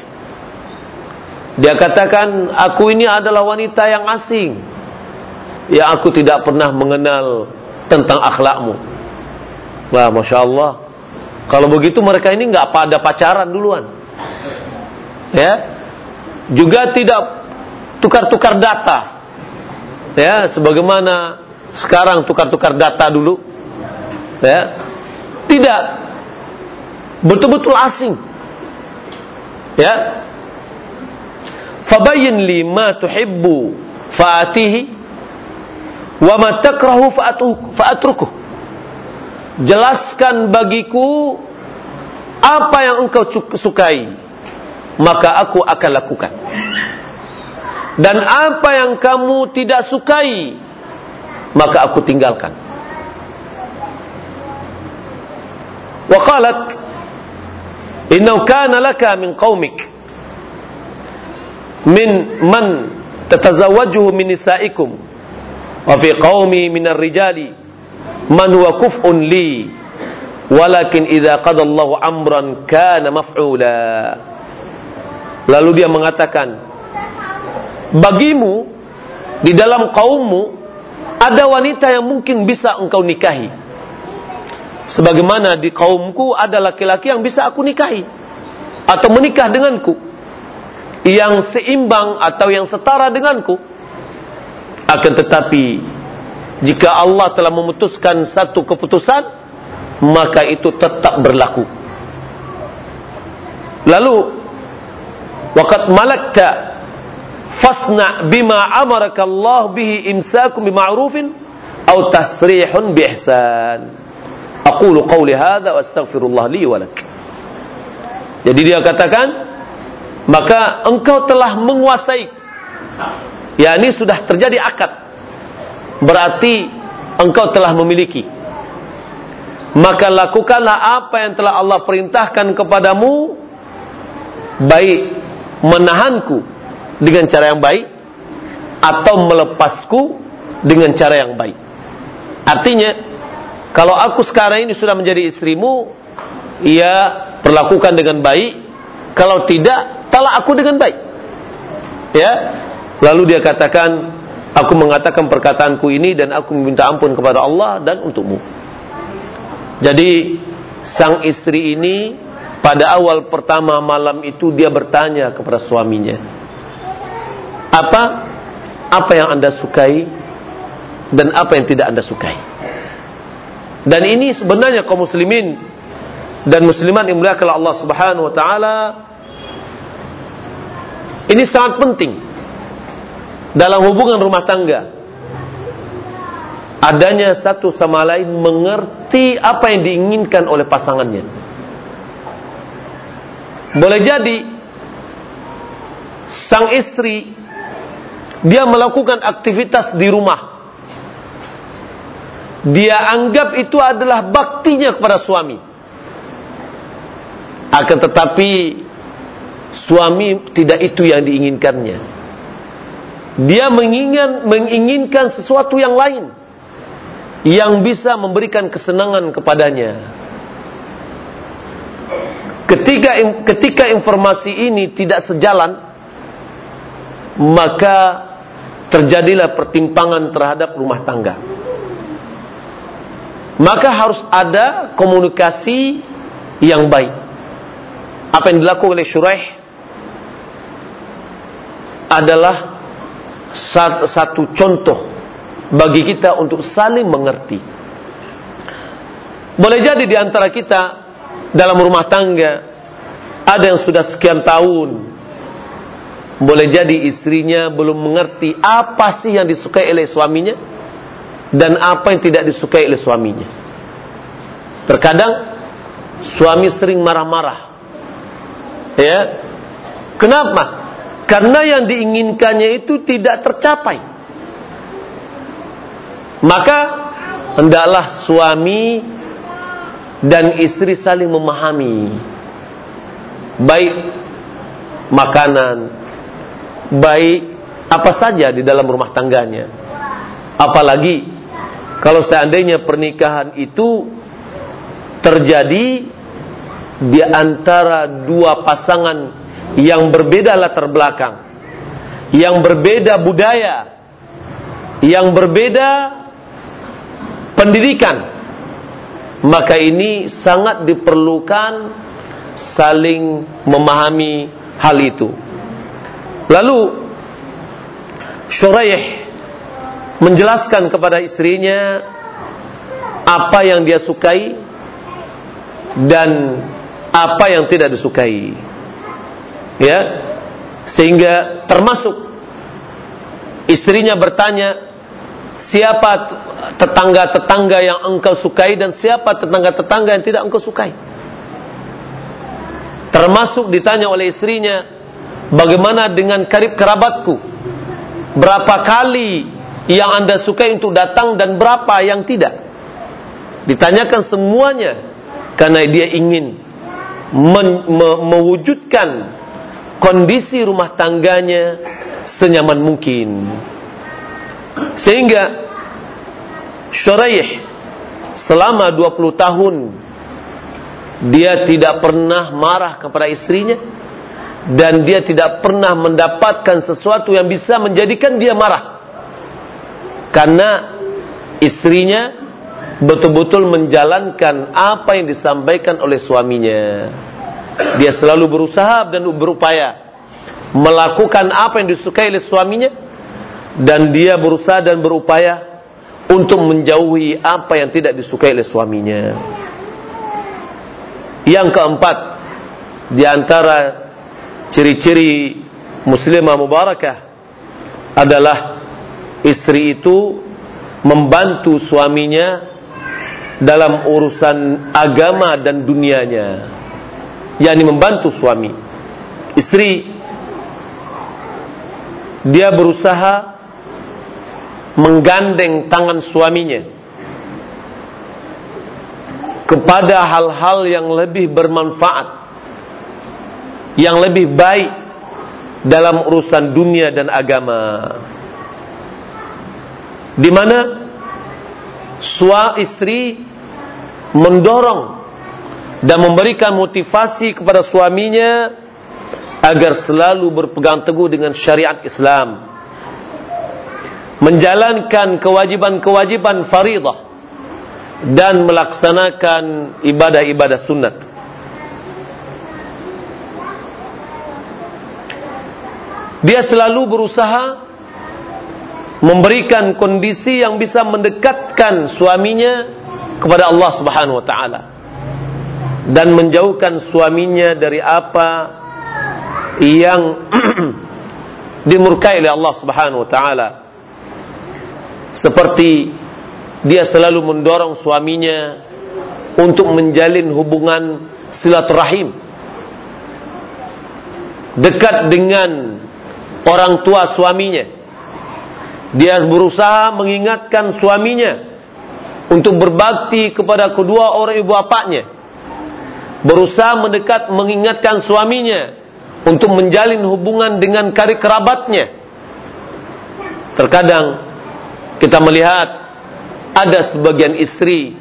Dia katakan, aku ini adalah wanita yang asing. Ya aku tidak pernah mengenal tentang akhlakmu. Wah, masya Allah. Kalau begitu mereka ini nggak pada pacaran duluan, ya. Juga tidak tukar-tukar data, ya. Sebagaimana sekarang tukar-tukar data dulu, ya. Tidak betul-betul asing, ya. Fabayin li ma tuhibbu fa'atihi wa ma takrahu fa'atrukuh. Jelaskan bagiku apa yang engkau sukai maka aku akan lakukan. Dan apa yang kamu tidak sukai maka aku tinggalkan. Wa innahu kana laka min qaumik. Min man tatazawwajuhu min nisaikum. Wa fi qaumi min ar-rijali man huwa kuf'un li. Walakin idza qadallahu amran kana maf'ula. Lalu dia mengatakan bagimu di dalam kaummu ada wanita yang mungkin bisa engkau nikahi sebagaimana di kaumku ada laki-laki yang bisa aku nikahi atau menikah denganku yang seimbang atau yang setara denganku Akan tetapi jika Allah telah memutuskan satu keputusan maka itu tetap berlaku. Lalu waqad malakta fasna bima amaraka Allah bihi imsakum bima'rufin atau tasrihun bi ihsan. Aqulu qawli hadza wa astaghfirullah li wa lak. Jadi dia katakan maka engkau telah menguasai yakni sudah terjadi akad berarti engkau telah memiliki. Maka lakukanlah apa yang telah Allah perintahkan kepadamu baik menahanku dengan cara yang baik atau melepasku dengan cara yang baik. Artinya kalau aku sekarang ini sudah menjadi istrimu, ia perlakukan dengan baik. Kalau tidak, talak aku dengan baik. Ya. Lalu dia katakan, Aku mengatakan perkataanku ini dan aku meminta ampun kepada Allah dan untukmu. Jadi sang istri ini pada awal pertama malam itu dia bertanya kepada suaminya. Apa apa yang Anda sukai dan apa yang tidak Anda sukai. Dan ini sebenarnya kaum muslimin dan muslimat yang mulia Allah Subhanahu wa taala ini sangat penting dalam hubungan rumah tangga adanya satu sama lain mengerti apa yang diinginkan oleh pasangannya. Boleh jadi sang istri dia melakukan aktivitas di rumah. Dia anggap itu adalah baktinya kepada suami. Akan tetapi suami tidak itu yang diinginkannya dia menginginkan, menginginkan sesuatu yang lain yang bisa memberikan kesenangan kepadanya. Ketika ketika informasi ini tidak sejalan, maka terjadilah pertimpangan terhadap rumah tangga. Maka harus ada komunikasi yang baik. Apa yang dilakukan oleh Syuraih adalah satu contoh bagi kita untuk saling mengerti. Boleh jadi di antara kita dalam rumah tangga ada yang sudah sekian tahun. Boleh jadi istrinya belum mengerti apa sih yang disukai oleh suaminya dan apa yang tidak disukai oleh suaminya. Terkadang suami sering marah-marah. Ya. Kenapa? Karena yang diinginkannya itu tidak tercapai. Maka hendaklah suami dan istri saling memahami. Baik makanan, baik apa saja di dalam rumah tangganya. Apalagi kalau seandainya pernikahan itu terjadi di antara dua pasangan yang berbeda latar belakang, yang berbeda budaya, yang berbeda pendidikan, maka ini sangat diperlukan saling memahami hal itu. Lalu Syuraih menjelaskan kepada istrinya apa yang dia sukai dan apa yang tidak disukai. Ya. Sehingga termasuk istrinya bertanya siapa tetangga-tetangga yang engkau sukai dan siapa tetangga-tetangga yang tidak engkau sukai? Termasuk ditanya oleh istrinya bagaimana dengan karib kerabatku? Berapa kali yang anda sukai untuk datang dan berapa yang tidak ditanyakan semuanya karena dia ingin men, me, mewujudkan kondisi rumah tangganya senyaman mungkin. Sehingga Syuraih selama 20 tahun dia tidak pernah marah kepada istrinya dan dia tidak pernah mendapatkan sesuatu yang bisa menjadikan dia marah. Karena istrinya betul-betul menjalankan apa yang disampaikan oleh suaminya. Dia selalu berusaha dan berupaya melakukan apa yang disukai oleh suaminya dan dia berusaha dan berupaya untuk menjauhi apa yang tidak disukai oleh suaminya. Yang keempat, di antara ciri-ciri muslimah mubarakah adalah istri itu membantu suaminya dalam urusan agama dan dunianya. yakni membantu suami. Istri dia berusaha menggandeng tangan suaminya kepada hal-hal yang lebih bermanfaat yang lebih baik dalam urusan dunia dan agama di mana suami istri mendorong dan memberikan motivasi kepada suaminya agar selalu berpegang teguh dengan syariat Islam menjalankan kewajiban-kewajiban faridah dan melaksanakan ibadah-ibadah sunat. Dia selalu berusaha memberikan kondisi yang bisa mendekatkan suaminya kepada Allah Subhanahu wa taala dan menjauhkan suaminya dari apa yang dimurkai oleh Allah Subhanahu wa taala. Seperti dia selalu mendorong suaminya untuk menjalin hubungan silaturahim dekat dengan orang tua suaminya dia berusaha mengingatkan suaminya untuk berbakti kepada kedua orang ibu bapaknya. Berusaha mendekat mengingatkan suaminya untuk menjalin hubungan dengan karib kerabatnya. Terkadang kita melihat ada sebagian istri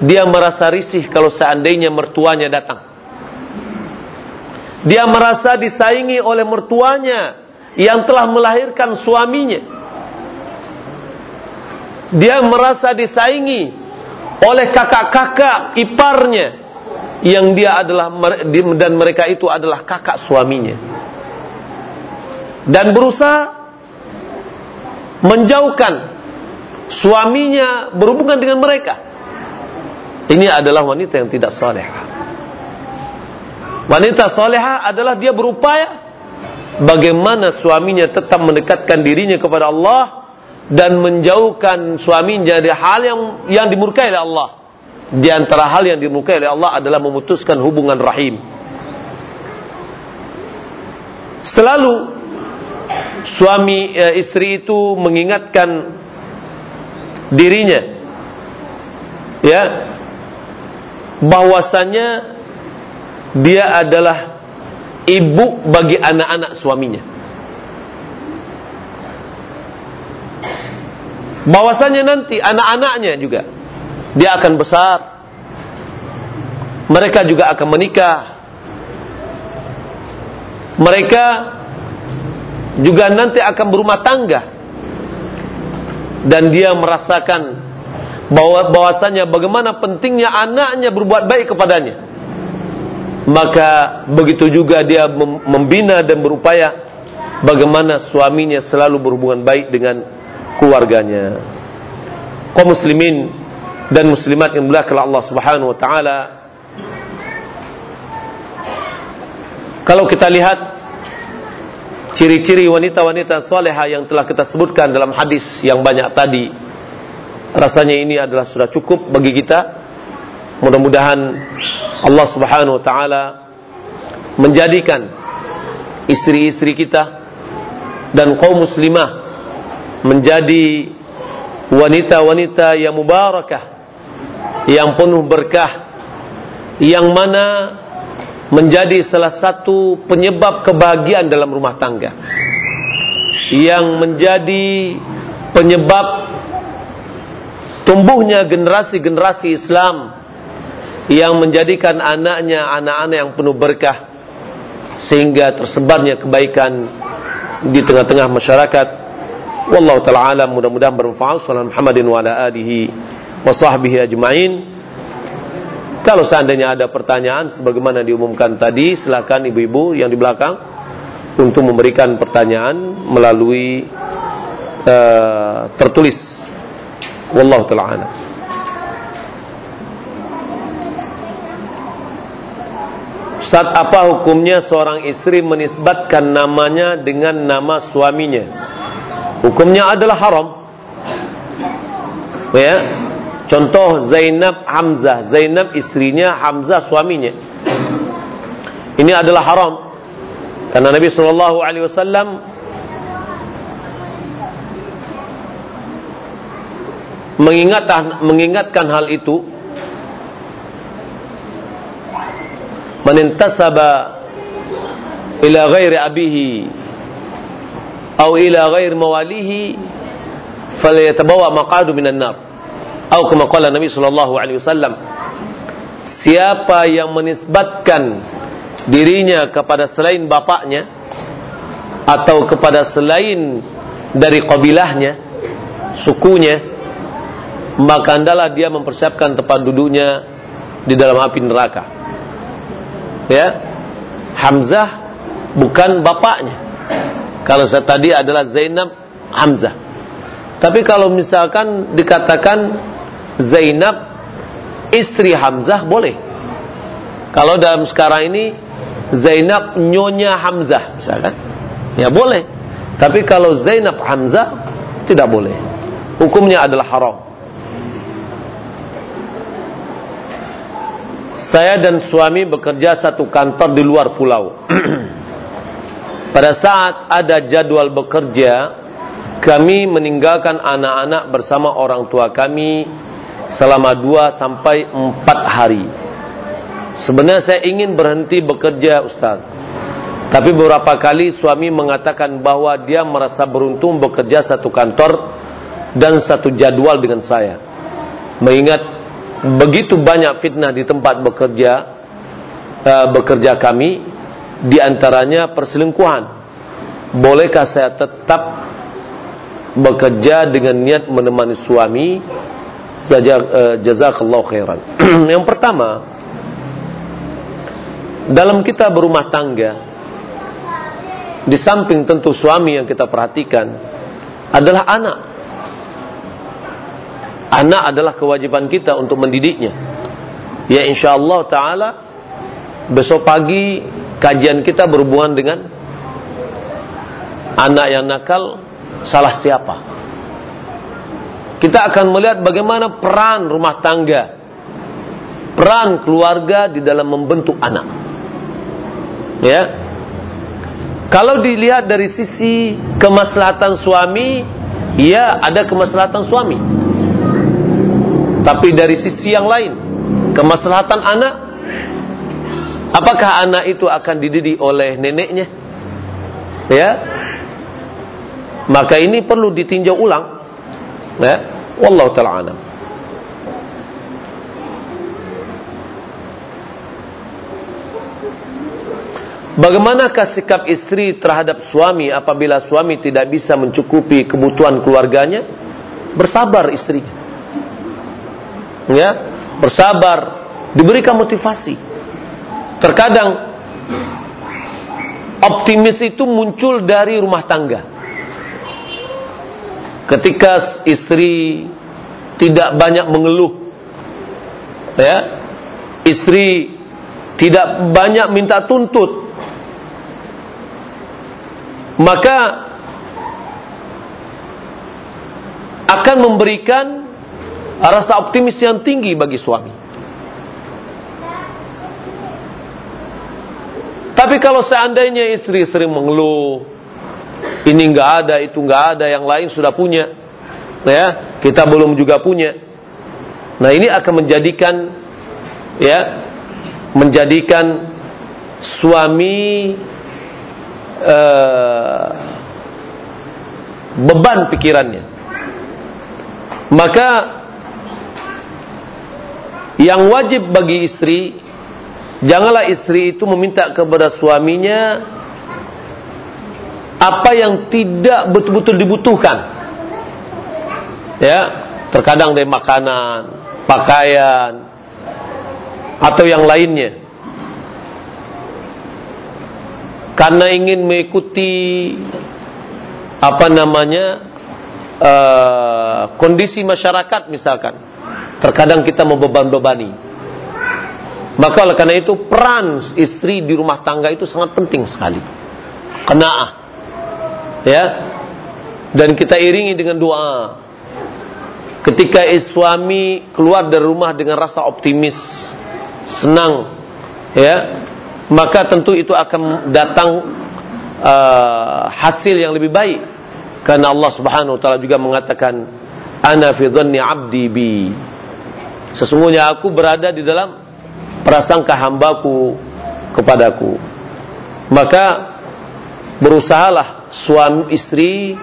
dia merasa risih kalau seandainya mertuanya datang. Dia merasa disaingi oleh mertuanya yang telah melahirkan suaminya. Dia merasa disaingi oleh kakak-kakak iparnya yang dia adalah dan mereka itu adalah kakak suaminya. Dan berusaha menjauhkan suaminya berhubungan dengan mereka. Ini adalah wanita yang tidak soleh. Wanita soleha adalah dia berupaya bagaimana suaminya tetap mendekatkan dirinya kepada Allah dan menjauhkan suaminya dari hal yang yang dimurkai oleh Allah. Di antara hal yang dimurkai oleh Allah adalah memutuskan hubungan rahim. Selalu suami e, istri itu mengingatkan dirinya ya bahwasanya dia adalah ibu bagi anak-anak suaminya. Bahwasanya nanti anak-anaknya juga dia akan besar. Mereka juga akan menikah. Mereka juga nanti akan berumah tangga. Dan dia merasakan bahwa bahwasanya bagaimana pentingnya anaknya berbuat baik kepadanya maka begitu juga dia membina dan berupaya bagaimana suaminya selalu berhubungan baik dengan keluarganya. Kaum muslimin dan muslimat yang dimuliakan Allah Subhanahu wa taala. Kalau kita lihat ciri-ciri wanita-wanita soleha yang telah kita sebutkan dalam hadis yang banyak tadi rasanya ini adalah sudah cukup bagi kita. Mudah-mudahan Allah subhanahu wa ta'ala menjadikan istri-istri kita dan kaum muslimah menjadi wanita-wanita yang mubarakah yang penuh berkah yang mana menjadi salah satu penyebab kebahagiaan dalam rumah tangga. Yang menjadi penyebab tumbuhnya generasi-generasi Islam yang menjadikan anaknya anak-anak yang penuh berkah sehingga tersebarnya kebaikan di tengah-tengah masyarakat. Wallahu taala alam mudah-mudahan bermanfaat. Sallallahu Muhammadin wa ala alihi wa sahbihi ajmain. Kalau seandainya ada pertanyaan sebagaimana diumumkan tadi, silakan ibu-ibu yang di belakang untuk memberikan pertanyaan melalui uh, tertulis. Wallahu taala Ustaz, apa hukumnya seorang istri menisbatkan namanya dengan nama suaminya? Hukumnya adalah haram. Ya. Contoh Zainab Hamzah, Zainab istrinya, Hamzah suaminya. Ini adalah haram. Karena Nabi sallallahu alaihi wasallam mengingatkan mengingatkan hal itu man intasaba ila ghairi abihi atau ila ghairi mawalihi falyatabawa maq'adu minan nar. Atau kama qala Nabi sallallahu alaihi wasallam siapa yang menisbatkan dirinya kepada selain bapaknya atau kepada selain dari kabilahnya sukunya maka adalah dia mempersiapkan tempat duduknya di dalam api neraka ya. Hamzah bukan bapaknya. Kalau saya tadi adalah Zainab Hamzah. Tapi kalau misalkan dikatakan Zainab istri Hamzah boleh. Kalau dalam sekarang ini Zainab nyonya Hamzah misalkan. Ya boleh. Tapi kalau Zainab Hamzah tidak boleh. Hukumnya adalah haram Saya dan suami bekerja satu kantor di luar pulau. Pada saat ada jadwal bekerja, kami meninggalkan anak-anak bersama orang tua kami selama dua sampai empat hari. Sebenarnya saya ingin berhenti bekerja Ustaz. Tapi beberapa kali suami mengatakan bahwa dia merasa beruntung bekerja satu kantor dan satu jadwal dengan saya. Mengingat begitu banyak fitnah di tempat bekerja uh, bekerja kami di antaranya perselingkuhan. Bolehkah saya tetap bekerja dengan niat menemani suami? Saja uh, jazakallahu khairan. Yang pertama dalam kita berumah tangga di samping tentu suami yang kita perhatikan adalah anak Anak adalah kewajiban kita untuk mendidiknya. Ya insyaallah taala besok pagi kajian kita berhubungan dengan anak yang nakal salah siapa. Kita akan melihat bagaimana peran rumah tangga, peran keluarga di dalam membentuk anak. Ya. Kalau dilihat dari sisi kemaslahatan suami, ya ada kemaslahatan suami. Tapi dari sisi yang lain, kemaslahatan anak, apakah anak itu akan dididik oleh neneknya? Ya. Maka ini perlu ditinjau ulang. Ya. Wallahu taala. Bagaimanakah sikap istri terhadap suami apabila suami tidak bisa mencukupi kebutuhan keluarganya? Bersabar istrinya ya bersabar diberikan motivasi. Terkadang optimis itu muncul dari rumah tangga. Ketika istri tidak banyak mengeluh ya istri tidak banyak minta tuntut maka akan memberikan rasa optimis yang tinggi bagi suami. Tapi kalau seandainya istri sering mengeluh, ini nggak ada, itu nggak ada, yang lain sudah punya, ya kita belum juga punya. Nah ini akan menjadikan, ya, menjadikan suami uh, beban pikirannya. Maka yang wajib bagi istri Janganlah istri itu meminta kepada suaminya Apa yang tidak betul-betul dibutuhkan. Ya Terkadang dari makanan Pakaian Atau yang lainnya. Karena ingin mengikuti Apa namanya uh, kondisi masyarakat misalkan, terkadang kita membeban-bebani. Maka oleh karena itu peran istri di rumah tangga itu sangat penting sekali. Kenaah. Ya. Dan kita iringi dengan doa. Ketika suami keluar dari rumah dengan rasa optimis, senang, ya, maka tentu itu akan datang uh, hasil yang lebih baik karena Allah Subhanahu wa taala juga mengatakan ana fi dhanni 'abdi bi sesungguhnya aku berada di dalam prasangka hambaku kepadaku. Maka berusahalah suami istri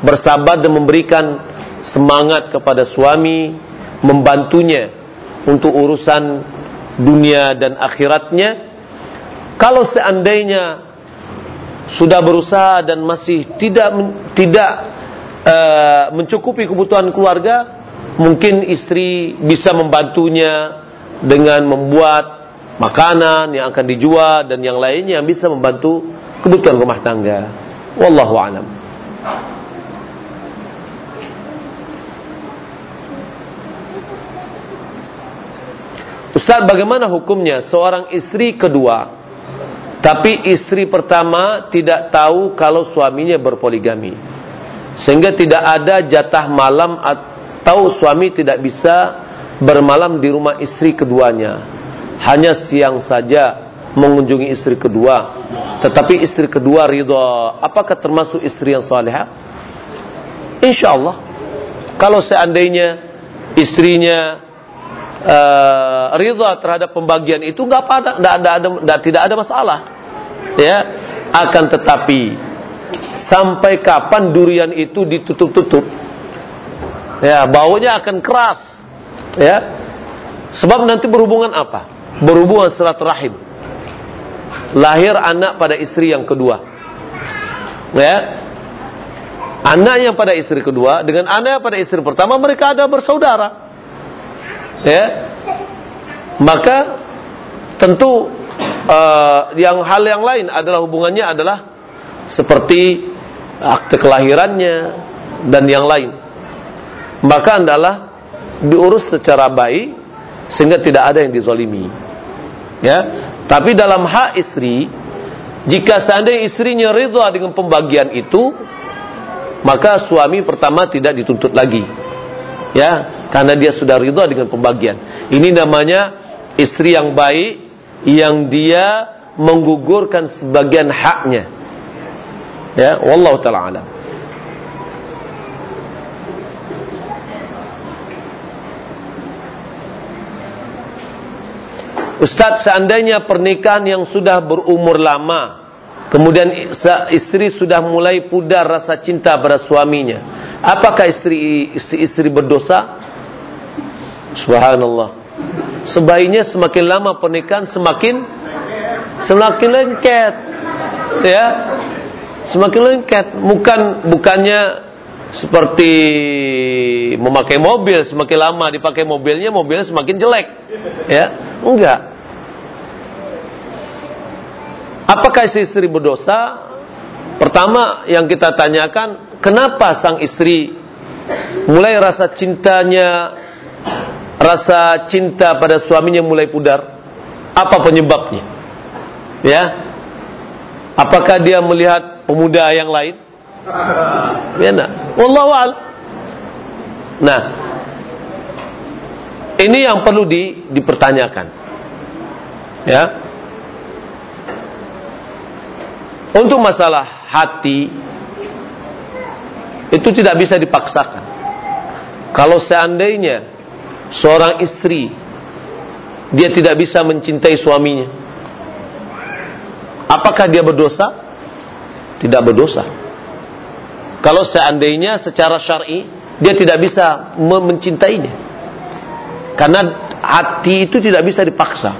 bersabar dan memberikan semangat kepada suami membantunya untuk urusan dunia dan akhiratnya. Kalau seandainya sudah berusaha dan masih tidak tidak uh, mencukupi kebutuhan keluarga, mungkin istri bisa membantunya dengan membuat makanan yang akan dijual dan yang lainnya yang bisa membantu kebutuhan rumah tangga. Wallahu a'lam. Ustaz, bagaimana hukumnya seorang istri kedua tapi istri pertama tidak tahu kalau suaminya berpoligami. Sehingga tidak ada jatah malam atau suami tidak bisa bermalam di rumah istri keduanya. Hanya siang saja mengunjungi istri kedua. Tetapi istri kedua ridha. Apakah termasuk istri yang salihah? Insya Allah. Kalau seandainya istrinya uh, ridha terhadap pembagian itu nggak pada nggak ada, ada tidak ada masalah ya akan tetapi sampai kapan durian itu ditutup-tutup ya baunya akan keras. Ya. Sebab nanti berhubungan apa? Berhubungan silaturahim. Lahir anak pada istri yang kedua. Ya. Anak yang pada istri kedua dengan anak yang pada istri pertama mereka ada bersaudara. Ya. Maka tentu uh, yang hal yang lain adalah hubungannya adalah seperti akte kelahirannya dan yang lain maka adalah diurus secara baik sehingga tidak ada yang dizolimi ya tapi dalam hak istri jika seandainya istrinya ridha dengan pembagian itu maka suami pertama tidak dituntut lagi ya karena dia sudah ridha dengan pembagian. Ini namanya istri yang baik yang dia menggugurkan sebagian haknya. Ya, wallahu taala alam. Ustaz, seandainya pernikahan yang sudah berumur lama, kemudian istri sudah mulai pudar rasa cinta pada suaminya, apakah istri istri berdosa? Subhanallah. Sebaiknya semakin lama pernikahan semakin semakin lengket. Ya. Semakin lengket. Bukan bukannya seperti memakai mobil semakin lama dipakai mobilnya mobilnya semakin jelek. Ya. Enggak. Apakah istri berdosa? Pertama yang kita tanyakan, kenapa sang istri mulai rasa cintanya rasa cinta pada suaminya mulai pudar? Apa penyebabnya? Ya. Apakah dia melihat pemuda yang lain? Ya nah. Wallahu. Nah, ini yang perlu di, dipertanyakan. Ya. Untuk masalah hati itu tidak bisa dipaksakan. Kalau seandainya seorang istri dia tidak bisa mencintai suaminya apakah dia berdosa tidak berdosa kalau seandainya secara syar'i dia tidak bisa mencintainya. Karena hati itu tidak bisa dipaksa.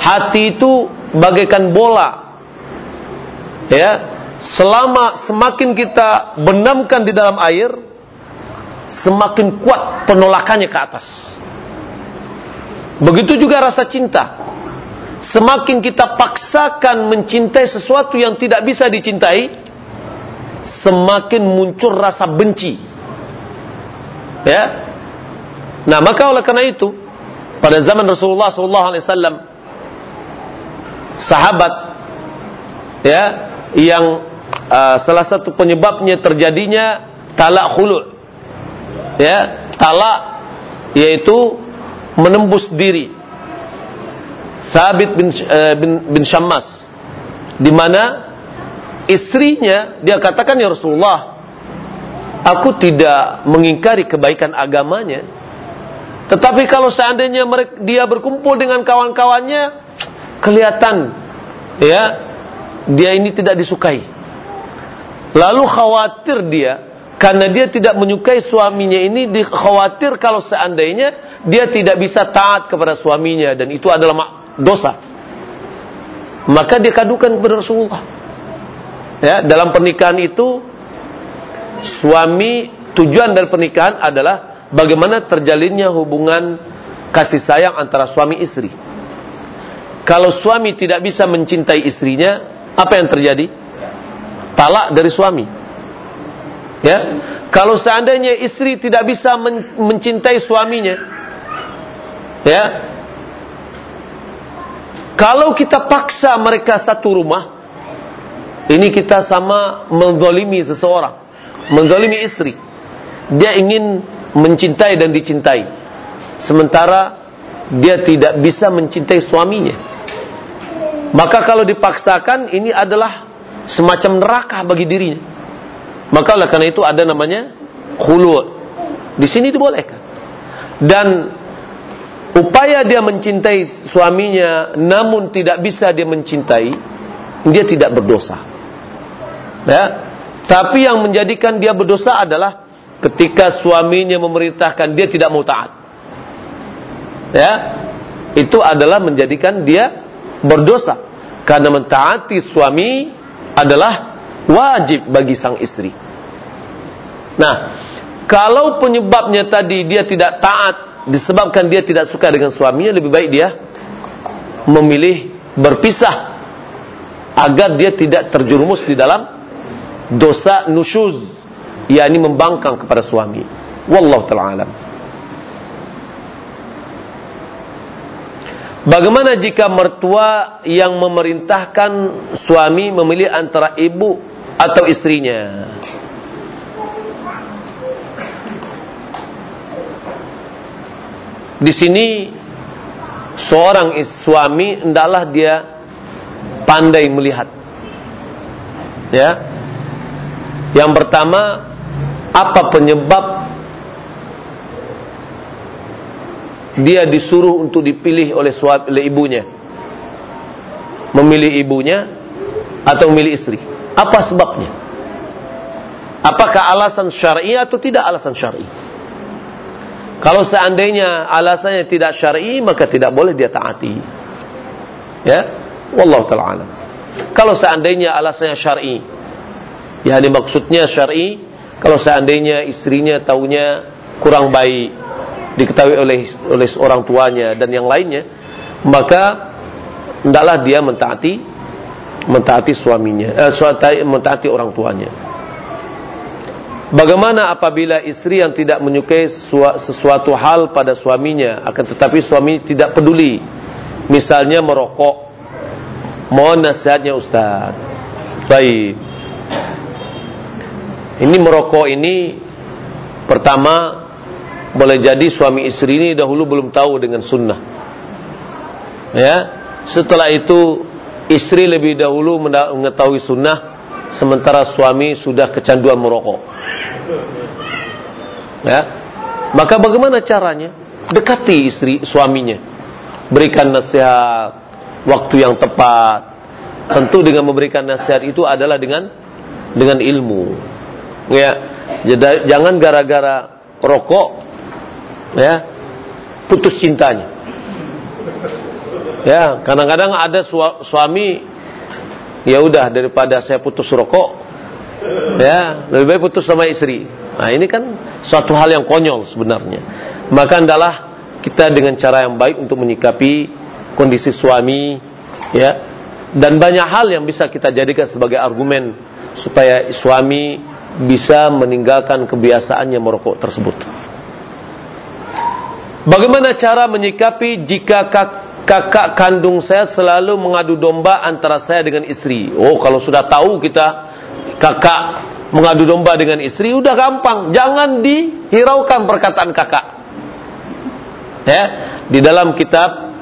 Hati itu bagaikan bola. Ya selama semakin kita benamkan di dalam air semakin kuat penolakannya ke atas. Begitu juga rasa cinta. Semakin kita paksakan mencintai sesuatu yang tidak bisa dicintai, semakin muncul rasa benci. Ya. Nah, maka oleh karena itu pada zaman Rasulullah SAW sahabat ya yang uh, salah satu penyebabnya terjadinya talak khulu ya talak yaitu menembus diri Thabit bin, uh, bin, bin Syammas di mana istrinya dia katakan ya Rasulullah aku tidak mengingkari kebaikan agamanya tetapi kalau seandainya dia berkumpul dengan kawan-kawannya kelihatan ya dia ini tidak disukai lalu khawatir dia karena dia tidak menyukai suaminya ini dikhawatir kalau seandainya dia tidak bisa taat kepada suaminya dan itu adalah dosa. Maka dia kadukan kepada Rasulullah. Ya, dalam pernikahan itu suami tujuan dari pernikahan adalah bagaimana terjalinnya hubungan kasih sayang antara suami istri. Kalau suami tidak bisa mencintai istrinya, apa yang terjadi? Talak dari suami. Ya. Kalau seandainya istri tidak bisa men mencintai suaminya, ya, kalau kita paksa mereka satu rumah, ini kita sama menzalimi seseorang, menzalimi istri. Dia ingin mencintai dan dicintai. Sementara dia tidak bisa mencintai suaminya. Maka kalau dipaksakan ini adalah semacam neraka bagi dirinya. Maka oleh karena itu ada namanya khulu. Di sini dibolehkan. Dan upaya dia mencintai suaminya namun tidak bisa dia mencintai, dia tidak berdosa. Ya. Tapi yang menjadikan dia berdosa adalah ketika suaminya memerintahkan dia tidak mau taat. Ya. Itu adalah menjadikan dia berdosa karena mentaati suami adalah wajib bagi sang istri. Nah, kalau penyebabnya tadi dia tidak taat disebabkan dia tidak suka dengan suaminya lebih baik dia memilih berpisah agar dia tidak terjerumus di dalam dosa nusyuz yakni membangkang kepada suami wallahu taala Bagaimana jika mertua yang memerintahkan suami memilih antara ibu atau istrinya? di sini seorang suami hendaklah dia pandai melihat. Ya. Yang pertama, apa penyebab dia disuruh untuk dipilih oleh suami oleh ibunya? Memilih ibunya atau memilih istri? Apa sebabnya? Apakah alasan syar'i atau tidak alasan syar'i? Kalau seandainya alasannya tidak syar'i maka tidak boleh dia taati. Ya, wallahu taala. Kalau seandainya alasannya syar'i, ya ini maksudnya syar'i, kalau seandainya istrinya taunya kurang baik, diketahui oleh oleh orang tuanya dan yang lainnya, maka hendaklah dia mentaati mentaati suaminya, eh, mentaati orang tuanya. Bagaimana apabila istri yang tidak menyukai sesuatu hal pada suaminya akan tetapi suami tidak peduli? Misalnya merokok. Mohon nasihatnya Ustaz. Baik ini merokok ini pertama boleh jadi suami istri ini dahulu belum tahu dengan sunnah ya setelah itu istri lebih dahulu mengetahui sunnah sementara suami sudah kecanduan merokok Ya. Maka bagaimana caranya? Dekati istri suaminya. Berikan nasihat waktu yang tepat. Tentu dengan memberikan nasihat itu adalah dengan dengan ilmu. Ya. Jadi jangan gara-gara rokok ya putus cintanya. Ya, kadang-kadang ada suami ya udah daripada saya putus rokok ya lebih baik putus sama istri nah ini kan suatu hal yang konyol sebenarnya maka adalah kita dengan cara yang baik untuk menyikapi kondisi suami ya dan banyak hal yang bisa kita jadikan sebagai argumen supaya suami bisa meninggalkan kebiasaannya merokok tersebut Bagaimana cara menyikapi jika kakak kandung saya selalu mengadu domba antara saya dengan istri? Oh, kalau sudah tahu kita kakak mengadu domba dengan istri, udah gampang. Jangan dihiraukan perkataan kakak. Ya, di dalam kitab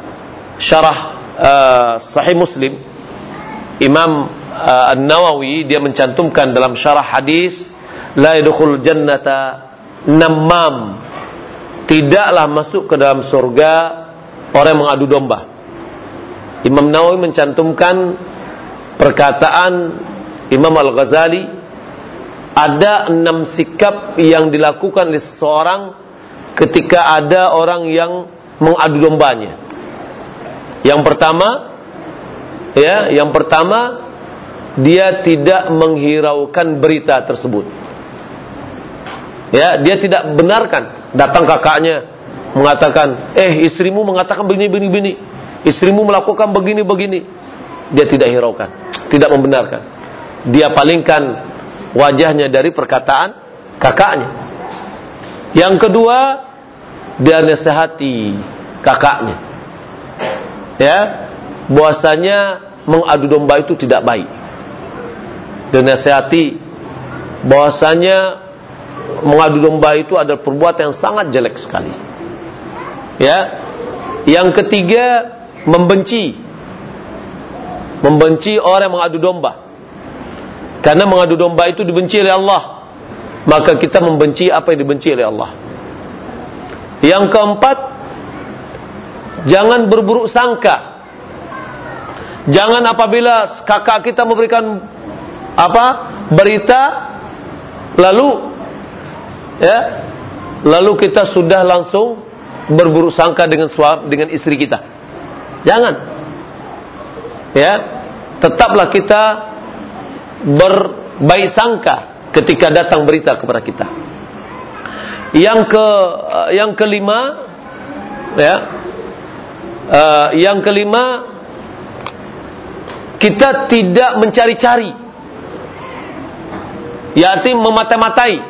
Syarah uh, Sahih Muslim, Imam uh, An-Nawawi dia mencantumkan dalam syarah hadis, la yadkhul jannata namam tidaklah masuk ke dalam surga orang yang mengadu domba. Imam Nawawi mencantumkan perkataan Imam Al-Ghazali ada enam sikap yang dilakukan oleh seseorang ketika ada orang yang mengadu dombanya. Yang pertama, ya, yang pertama dia tidak menghiraukan berita tersebut. Ya, dia tidak benarkan Datang kakaknya mengatakan, "Eh, istrimu mengatakan begini begini begini. Istrimu melakukan begini begini." Dia tidak hiraukan, tidak membenarkan. Dia palingkan wajahnya dari perkataan kakaknya. Yang kedua, dia nasihati kakaknya. Ya, bahwasanya mengadu domba itu tidak baik. Dan nasihati bahwasanya mengadu domba itu adalah perbuatan yang sangat jelek sekali. Ya. Yang ketiga, membenci. Membenci orang yang mengadu domba. Karena mengadu domba itu dibenci oleh Allah. Maka kita membenci apa yang dibenci oleh Allah. Yang keempat, jangan berburuk sangka. Jangan apabila kakak kita memberikan apa? Berita. Lalu ya lalu kita sudah langsung berburuk sangka dengan suami dengan istri kita. Jangan. Ya tetaplah kita berbaik sangka ketika datang berita kepada kita. Yang ke yang kelima ya uh, yang kelima kita tidak mencari-cari yaitu memata-matai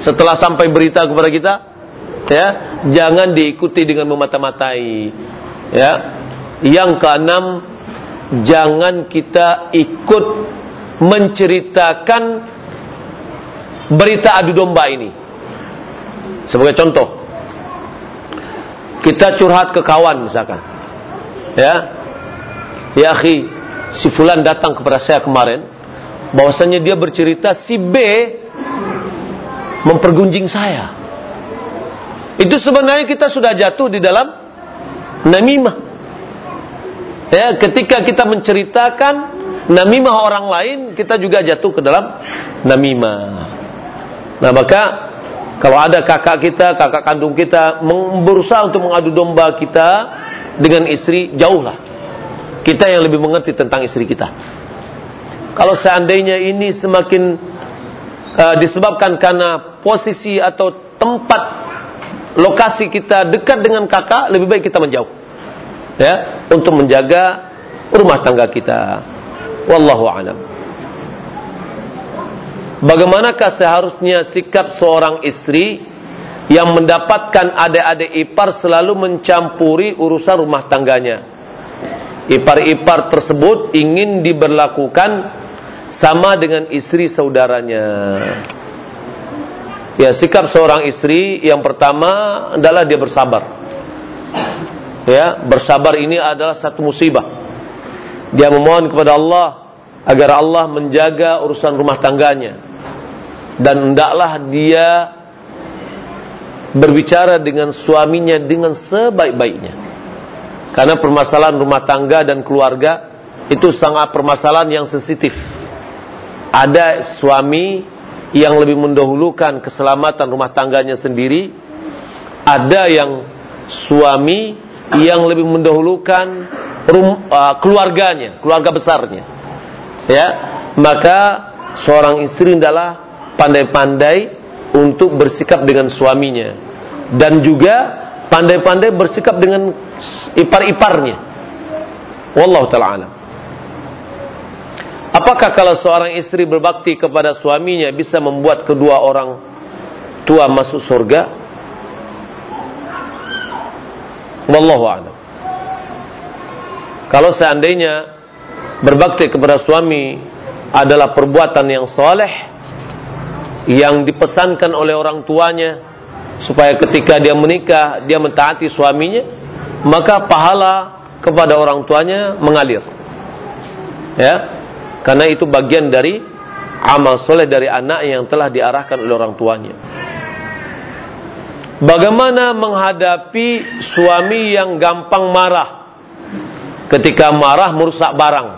setelah sampai berita kepada kita ya jangan diikuti dengan memata-matai ya. Yang keenam jangan kita ikut menceritakan berita adu domba ini. Sebagai contoh kita curhat ke kawan misalkan. Ya. Ya akhi si fulan datang kepada saya kemarin bahwasanya dia bercerita si B mempergunjing saya. Itu sebenarnya kita sudah jatuh di dalam namimah. Ya, ketika kita menceritakan namimah orang lain, kita juga jatuh ke dalam namimah. Nah, maka kalau ada kakak kita, kakak kandung kita berusaha untuk mengadu domba kita dengan istri, jauhlah. Kita yang lebih mengerti tentang istri kita. Kalau seandainya ini semakin uh, disebabkan karena posisi atau tempat lokasi kita dekat dengan kakak, lebih baik kita menjauh. Ya, untuk menjaga rumah tangga kita. Wallahu a'lam. Bagaimanakah seharusnya sikap seorang istri yang mendapatkan adik-adik ipar selalu mencampuri urusan rumah tangganya? Ipar-ipar tersebut ingin diberlakukan sama dengan istri saudaranya. Ya, sikap seorang istri yang pertama adalah dia bersabar. Ya, bersabar ini adalah satu musibah. Dia memohon kepada Allah agar Allah menjaga urusan rumah tangganya. Dan hendaklah dia berbicara dengan suaminya dengan sebaik-baiknya. Karena permasalahan rumah tangga dan keluarga itu sangat permasalahan yang sensitif ada suami yang lebih mendahulukan keselamatan rumah tangganya sendiri, ada yang suami yang lebih mendahulukan rum, uh, keluarganya, keluarga besarnya. Ya, maka seorang istri adalah pandai-pandai untuk bersikap dengan suaminya dan juga pandai-pandai bersikap dengan ipar-iparnya. Wallahu taala alam. Apakah kalau seorang istri berbakti kepada suaminya bisa membuat kedua orang tua masuk surga? Wallahu a'lam. Kalau seandainya berbakti kepada suami adalah perbuatan yang soleh yang dipesankan oleh orang tuanya supaya ketika dia menikah dia mentaati suaminya maka pahala kepada orang tuanya mengalir ya karena itu bagian dari amal soleh dari anak yang telah diarahkan oleh orang tuanya bagaimana menghadapi suami yang gampang marah ketika marah merusak barang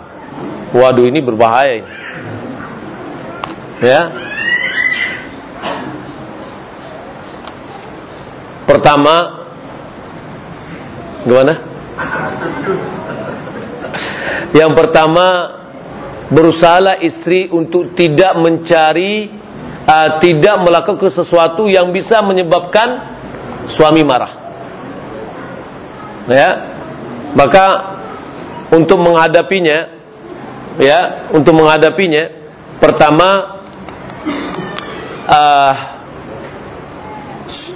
waduh ini berbahaya Ya. Pertama gimana? Yang pertama berusahalah istri untuk tidak mencari uh, tidak melakukan sesuatu yang bisa menyebabkan suami marah. Ya. Maka untuk menghadapinya ya, untuk menghadapinya pertama uh,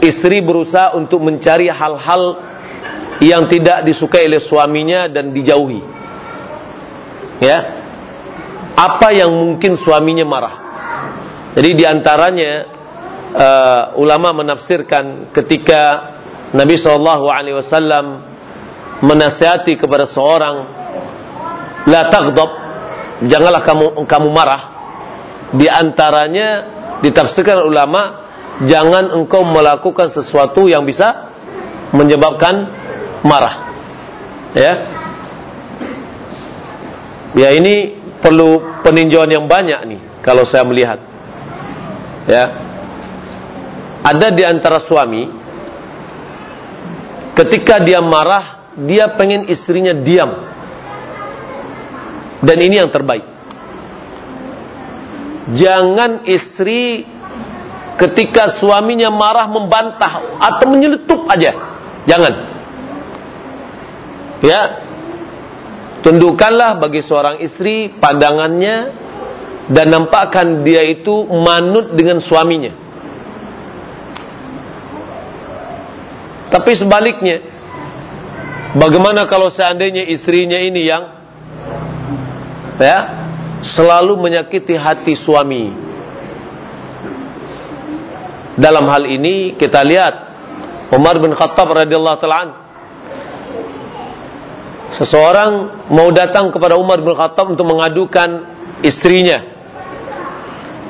istri berusaha untuk mencari hal-hal yang tidak disukai oleh suaminya dan dijauhi. Ya. Apa yang mungkin suaminya marah. Jadi di antaranya uh, ulama menafsirkan ketika Nabi Shallallahu Alaihi Wasallam menasihati kepada seorang, la taghdab, janganlah kamu kamu marah. Di antaranya ditafsirkan ulama jangan engkau melakukan sesuatu yang bisa menyebabkan marah. Ya. Ya ini perlu peninjauan yang banyak nih kalau saya melihat. Ya. Ada di antara suami ketika dia marah, dia pengen istrinya diam. Dan ini yang terbaik jangan istri ketika suaminya marah membantah atau menyeletup aja. Jangan. Ya. Tundukkanlah bagi seorang istri pandangannya dan nampakkan dia itu manut dengan suaminya. Tapi sebaliknya, bagaimana kalau seandainya istrinya ini yang ya selalu menyakiti hati suami. Dalam hal ini kita lihat Umar bin Khattab radhiyallahu taala Seseorang mau datang kepada Umar bin Khattab untuk mengadukan istrinya.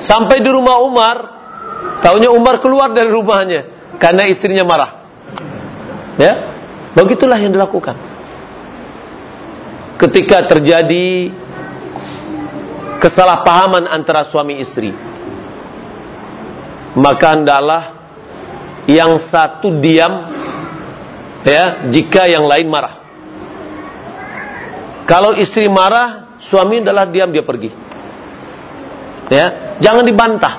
Sampai di rumah Umar, tahunya Umar keluar dari rumahnya karena istrinya marah. Ya, begitulah yang dilakukan. Ketika terjadi kesalahpahaman antara suami istri maka hendaklah yang satu diam ya jika yang lain marah kalau istri marah suami adalah diam dia pergi ya jangan dibantah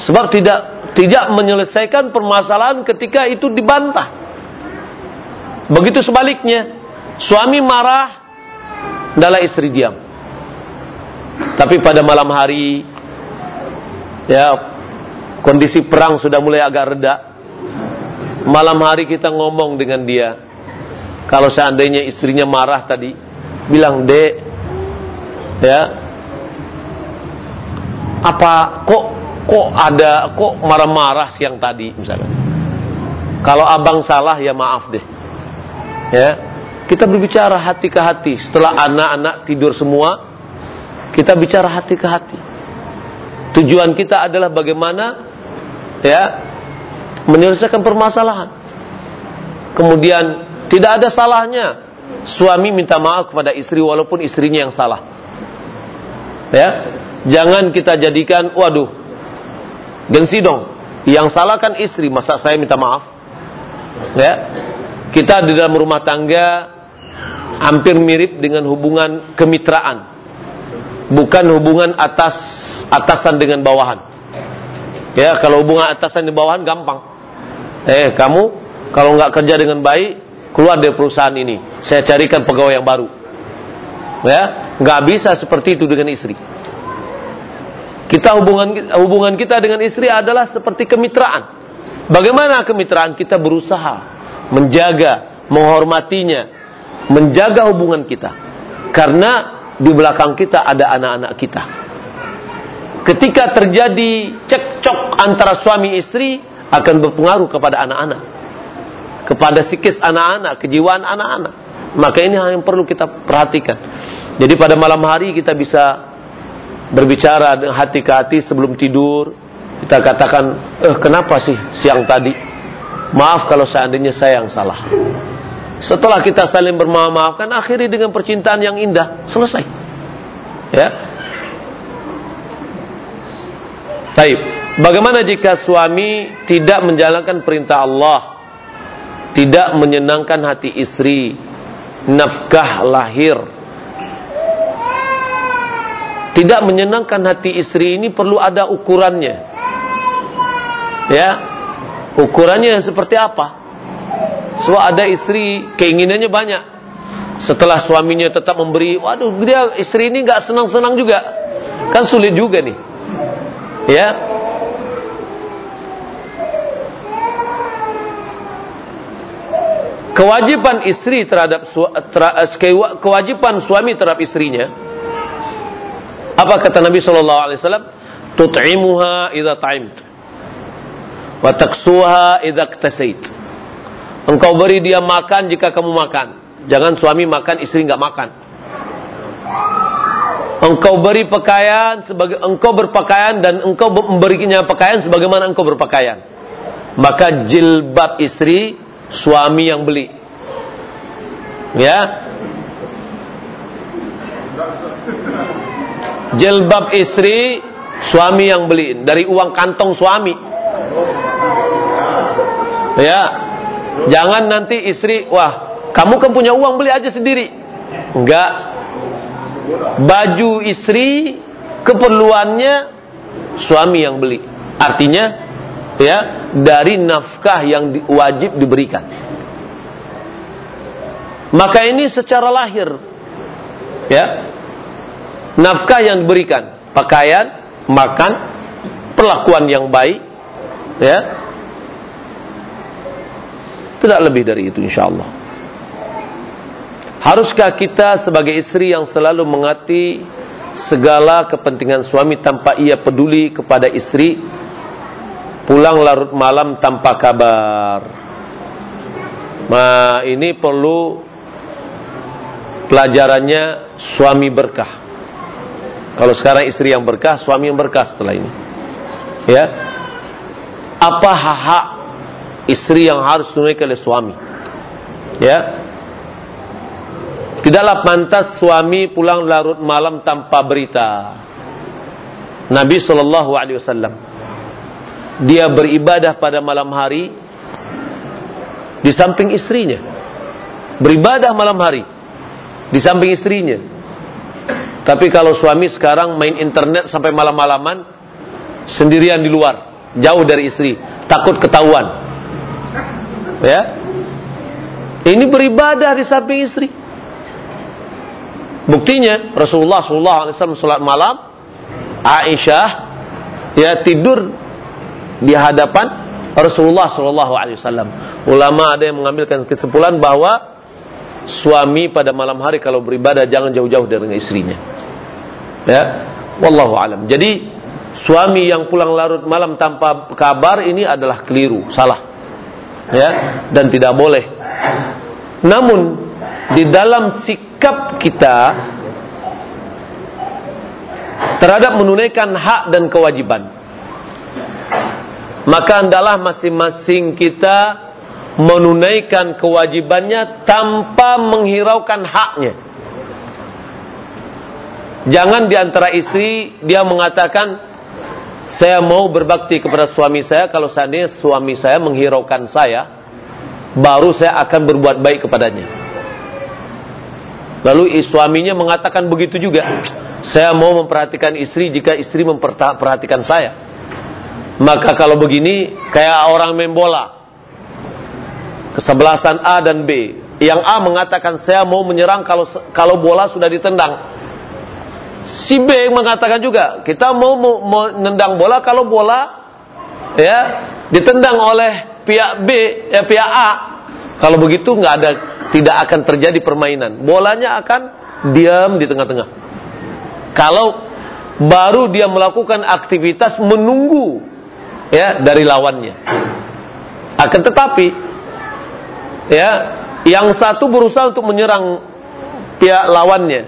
sebab tidak tidak menyelesaikan permasalahan ketika itu dibantah begitu sebaliknya suami marah adalah istri diam tapi pada malam hari ya kondisi perang sudah mulai agak reda. Malam hari kita ngomong dengan dia. Kalau seandainya istrinya marah tadi, bilang, "Dek, ya. Apa kok kok ada kok marah-marah siang tadi misalnya. Kalau abang salah ya maaf deh. Ya. Kita berbicara hati ke hati setelah anak-anak tidur semua, kita bicara hati ke hati. Tujuan kita adalah bagaimana ya menyelesaikan permasalahan. Kemudian tidak ada salahnya suami minta maaf kepada istri walaupun istrinya yang salah. Ya. Jangan kita jadikan waduh gengsi dong. Yang salah kan istri, masa saya minta maaf? Ya. Kita di dalam rumah tangga hampir mirip dengan hubungan kemitraan bukan hubungan atas atasan dengan bawahan. Ya, kalau hubungan atasan dengan bawahan gampang. Eh, kamu kalau nggak kerja dengan baik, keluar dari perusahaan ini. Saya carikan pegawai yang baru. Ya, nggak bisa seperti itu dengan istri. Kita hubungan hubungan kita dengan istri adalah seperti kemitraan. Bagaimana kemitraan kita berusaha menjaga, menghormatinya, menjaga hubungan kita. Karena di belakang kita ada anak-anak kita. Ketika terjadi cekcok antara suami istri akan berpengaruh kepada anak-anak. Kepada psikis anak-anak, kejiwaan anak-anak. Maka ini yang perlu kita perhatikan. Jadi pada malam hari kita bisa berbicara dengan hati ke hati sebelum tidur. Kita katakan, eh kenapa sih siang tadi? Maaf kalau seandainya saya yang salah. Setelah kita saling bermaaf-maafkan, akhiri dengan percintaan yang indah. Selesai. Ya. Baik. Bagaimana jika suami tidak menjalankan perintah Allah? Tidak menyenangkan hati istri. Nafkah lahir tidak menyenangkan hati istri ini perlu ada ukurannya. Ya. Ukurannya seperti apa? Sebab ada istri keinginannya banyak. Setelah suaminya tetap memberi, waduh dia istri ini nggak senang-senang juga. Kan sulit juga nih. Ya. Kewajiban istri terhadap kewajiban suami terhadap istrinya apa kata Nabi sallallahu alaihi wasallam? Tut'imuha idza ta'imt. Wa taksuha idza iktasait. Engkau beri dia makan jika kamu makan. Jangan suami makan, istri enggak makan. Engkau beri pakaian sebagai engkau berpakaian dan engkau memberinya pakaian sebagaimana engkau berpakaian. Maka jilbab istri suami yang beli. Ya, Jilbab istri suami yang beli dari uang kantong suami. Ya. Jangan nanti istri, wah, kamu kan punya uang beli aja sendiri. Enggak. Baju istri keperluannya suami yang beli. Artinya ya, dari nafkah yang wajib diberikan. Maka ini secara lahir ya nafkah yang diberikan, pakaian, makan, perlakuan yang baik, ya. Tidak lebih dari itu insya Allah. Haruskah kita sebagai istri yang selalu mengati segala kepentingan suami tanpa ia peduli kepada istri pulang larut malam tanpa kabar. Nah, ini perlu pelajarannya suami berkah. Kalau sekarang istri yang berkah, suami yang berkah setelah ini. Ya. Apa hak-hak istri yang harus tunaikan oleh suami? Ya. Tidaklah pantas suami pulang larut malam tanpa berita. Nabi sallallahu alaihi wasallam dia beribadah pada malam hari di samping istrinya. Beribadah malam hari di samping istrinya. Tapi kalau suami sekarang main internet sampai malam-malaman sendirian di luar, jauh dari istri, takut ketahuan. Ya. Ini beribadah di samping istri. Buktinya Rasulullah sallallahu alaihi wasallam salat malam, Aisyah ya tidur di hadapan Rasulullah sallallahu alaihi wasallam. Ulama ada yang mengambilkan kesimpulan bahwa suami pada malam hari kalau beribadah jangan jauh-jauh dari istrinya. Ya, wallahu alam. Jadi suami yang pulang larut malam tanpa kabar ini adalah keliru, salah. Ya, dan tidak boleh. Namun di dalam sikap kita terhadap menunaikan hak dan kewajiban maka hendaklah masing-masing kita menunaikan kewajibannya tanpa menghiraukan haknya. Jangan di antara istri dia mengatakan saya mau berbakti kepada suami saya kalau seandainya suami saya menghiraukan saya baru saya akan berbuat baik kepadanya. Lalu suaminya mengatakan begitu juga. Saya mau memperhatikan istri jika istri memperhatikan saya. Maka kalau begini kayak orang main bola. Kesebelasan A dan B. Yang A mengatakan saya mau menyerang kalau kalau bola sudah ditendang si B mengatakan juga kita mau menendang bola kalau bola ya ditendang oleh pihak B ya pihak A Kalau begitu nggak ada tidak akan terjadi permainan. Bolanya akan diam di tengah-tengah. Kalau baru dia melakukan aktivitas menunggu ya dari lawannya. Akan tetapi ya yang satu berusaha untuk menyerang pihak lawannya,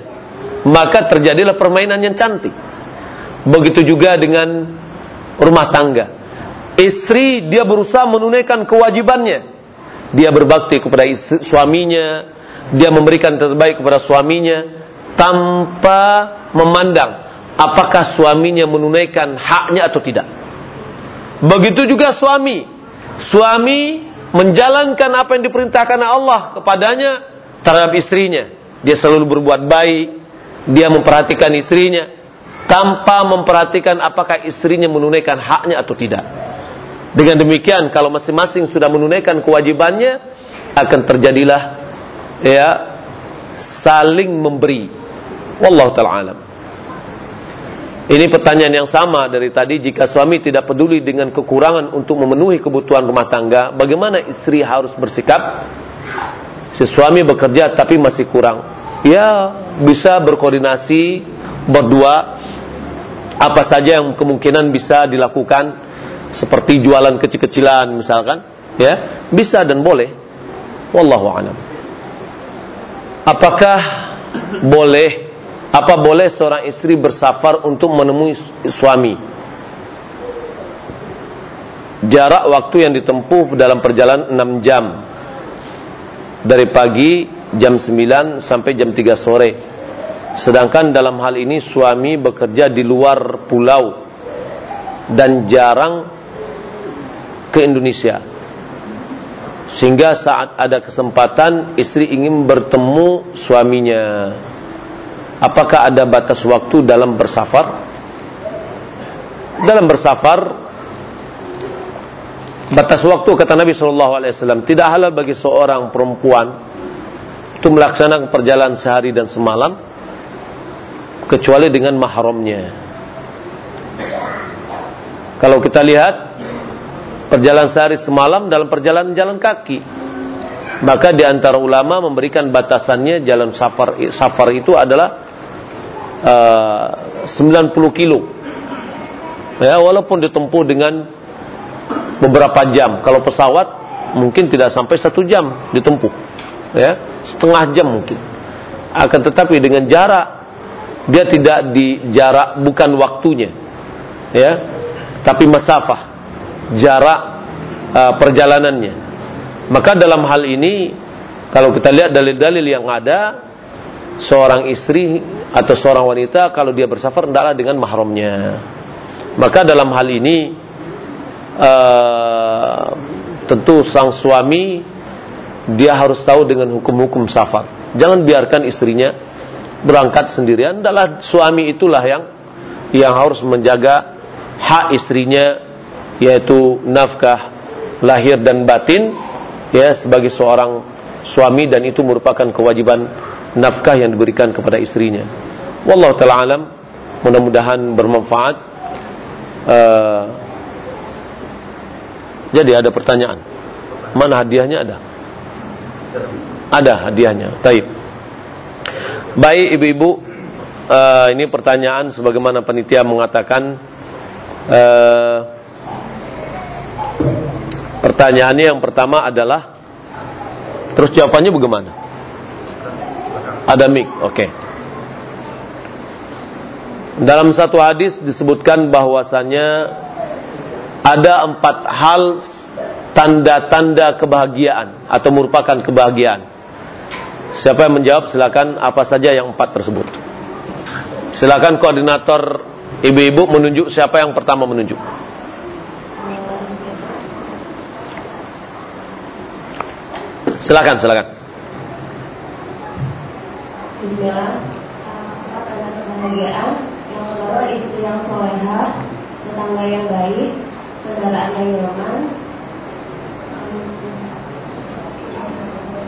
maka terjadilah permainan yang cantik. Begitu juga dengan rumah tangga. Istri dia berusaha menunaikan kewajibannya. Dia berbakti kepada istri, suaminya, dia memberikan terbaik kepada suaminya tanpa memandang apakah suaminya menunaikan haknya atau tidak. Begitu juga suami. Suami menjalankan apa yang diperintahkan Allah kepadanya terhadap istrinya. Dia selalu berbuat baik, dia memperhatikan istrinya tanpa memperhatikan apakah istrinya menunaikan haknya atau tidak. Dengan demikian kalau masing-masing sudah menunaikan kewajibannya akan terjadilah ya saling memberi. Wallahu taala alam. Ini pertanyaan yang sama dari tadi jika suami tidak peduli dengan kekurangan untuk memenuhi kebutuhan rumah tangga, bagaimana istri harus bersikap? Si suami bekerja tapi masih kurang. Ya, bisa berkoordinasi berdua apa saja yang kemungkinan bisa dilakukan seperti jualan kecil-kecilan misalkan, ya, bisa dan boleh. Wallahu a'lam. Apakah boleh apa boleh seorang istri bersafar untuk menemui suami? Jarak waktu yang ditempuh dalam perjalanan 6 jam. Dari pagi jam 9 sampai jam 3 sore. Sedangkan dalam hal ini suami bekerja di luar pulau dan jarang ke Indonesia. Sehingga saat ada kesempatan istri ingin bertemu suaminya. Apakah ada batas waktu dalam bersafar? Dalam bersafar batas waktu kata Nabi Shallallahu Alaihi Wasallam tidak halal bagi seorang perempuan itu melaksanakan perjalanan sehari dan semalam kecuali dengan mahramnya. Kalau kita lihat perjalanan sehari semalam dalam perjalanan jalan kaki, maka di antara ulama memberikan batasannya jalan safar safar itu adalah 90 uh, kilo. Ya, walaupun ditempuh dengan beberapa jam. Kalau pesawat mungkin tidak sampai satu jam ditempuh. Ya, setengah jam mungkin. Akan tetapi dengan jarak dia tidak di jarak bukan waktunya. Ya. Tapi masafah jarak uh, perjalanannya. Maka dalam hal ini kalau kita lihat dalil-dalil yang ada seorang istri atau seorang wanita kalau dia bersafar hendaklah dengan mahramnya. Maka dalam hal ini uh, tentu sang suami dia harus tahu dengan hukum-hukum safar. Jangan biarkan istrinya berangkat sendirian. Adalah suami itulah yang yang harus menjaga hak istrinya yaitu nafkah lahir dan batin ya sebagai seorang suami dan itu merupakan kewajiban nafkah yang diberikan kepada istrinya. Wallahu taala alam, mudah-mudahan bermanfaat. Uh, jadi ada pertanyaan. Mana hadiahnya ada? Ada hadiahnya. Taib. Baik ibu-ibu, uh, ini pertanyaan sebagaimana panitia mengatakan uh, pertanyaannya yang pertama adalah terus jawabannya bagaimana? Ada mic, oke. Okay. Dalam satu hadis disebutkan bahwasanya ada empat hal tanda-tanda kebahagiaan atau merupakan kebahagiaan. Siapa yang menjawab silakan apa saja yang empat tersebut. Silakan koordinator ibu-ibu menunjuk siapa yang pertama menunjuk. Silakan, silakan. Bismillah. Ada kebahagiaan yang kedua istri yang soleha tetangga yang baik kendaraan yang nyaman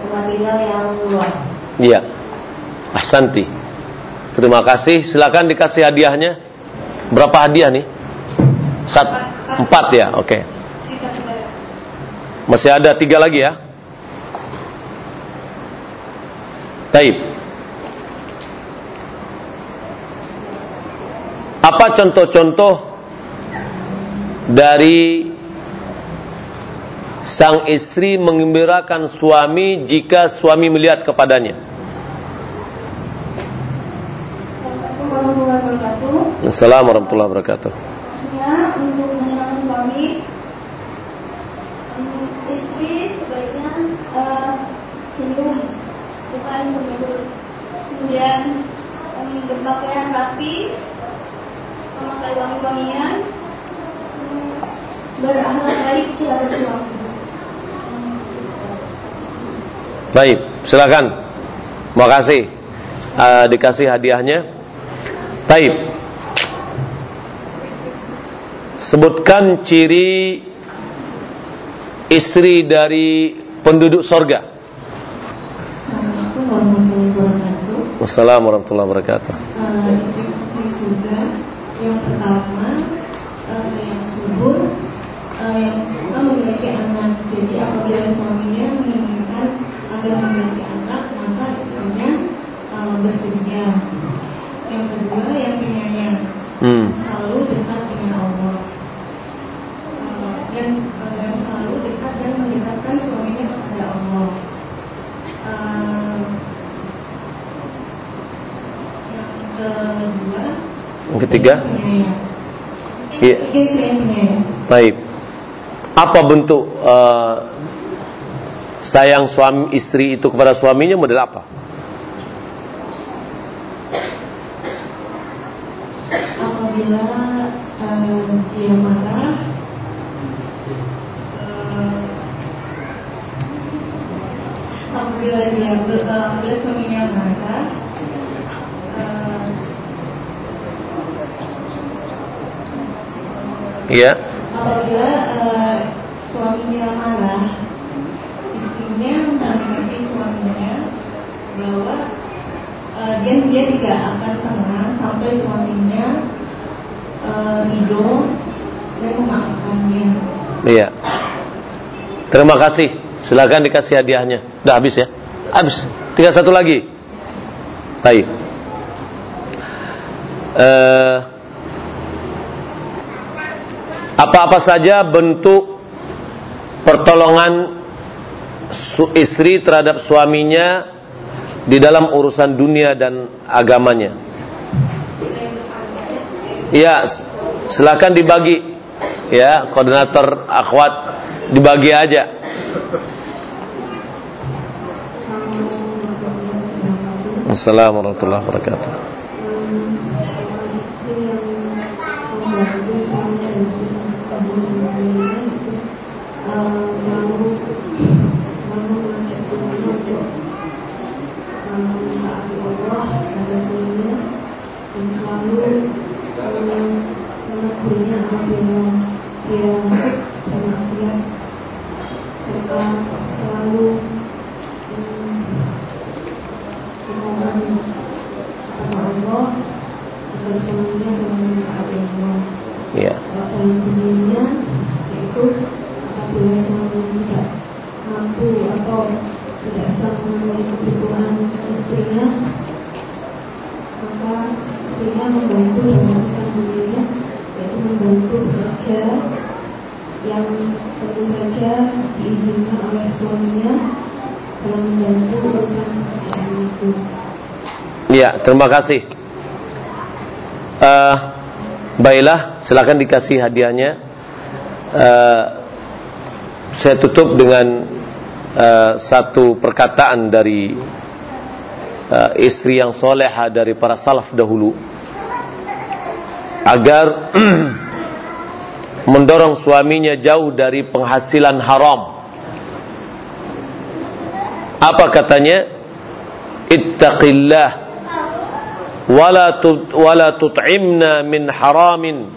tempat tinggal yang luas. Iya. Ahsanti terima kasih. Silakan dikasih hadiahnya. Berapa hadiah nih? Sat, empat ya? Oke. Okay. masih ada tiga lagi ya? Taib. Apa contoh-contoh dari sang istri mengembirakan suami jika suami melihat kepadanya? Assalamualaikum warahmatullahi wabarakatuh. Ya, untuk menyenangkan suami, istri sebaiknya uh, senyum, bukan menyebut. Kemudian um, berpakaian rapi, memakai wangi-wangian, berakhlak baik terhadap suami. Baik, silakan. Makasih. Uh, dikasih hadiahnya. Taib. Sebutkan ciri istri dari penduduk sorga. Assalamualaikum warahmatullahi wabarakatuh. Uh, yang pertama uh, yang subur, uh, yang suka memiliki anak. Jadi apabila suaminya menginginkan agar memiliki anak, maka istrinya uh, bersedia. Yang kedua yang penyayang, hmm. selalu dekat dengan Allah. Uh, dan, uh, dan selalu dekat dan mendekatkan suaminya kepada Allah. Uh, yang kedua, yang ketiga, Iya. Baik. Apa bentuk uh, sayang suami istri itu kepada suaminya model apa? Iya. Apabila uh, suaminya marah, istrinya mengerti suaminya bahwa uh, dia dia tidak akan tenang sampai suaminya uh, ridho dan memaafkannya. Iya. Terima kasih. Silakan dikasih hadiahnya. Udah habis ya? Habis. Tinggal satu lagi. Baik. Uh, apa-apa saja bentuk pertolongan istri terhadap suaminya di dalam urusan dunia dan agamanya. Ya, silakan dibagi. Ya, koordinator akhwat dibagi aja. Assalamualaikum warahmatullahi wabarakatuh. सकती हूं terima kasih. Uh, baiklah, silakan dikasih hadiahnya. Uh, saya tutup dengan uh, satu perkataan dari uh, istri yang soleha dari para salaf dahulu agar mendorong suaminya jauh dari penghasilan haram. Apa katanya? Ittaqillah ولا tut, wala tut'imna min haramin.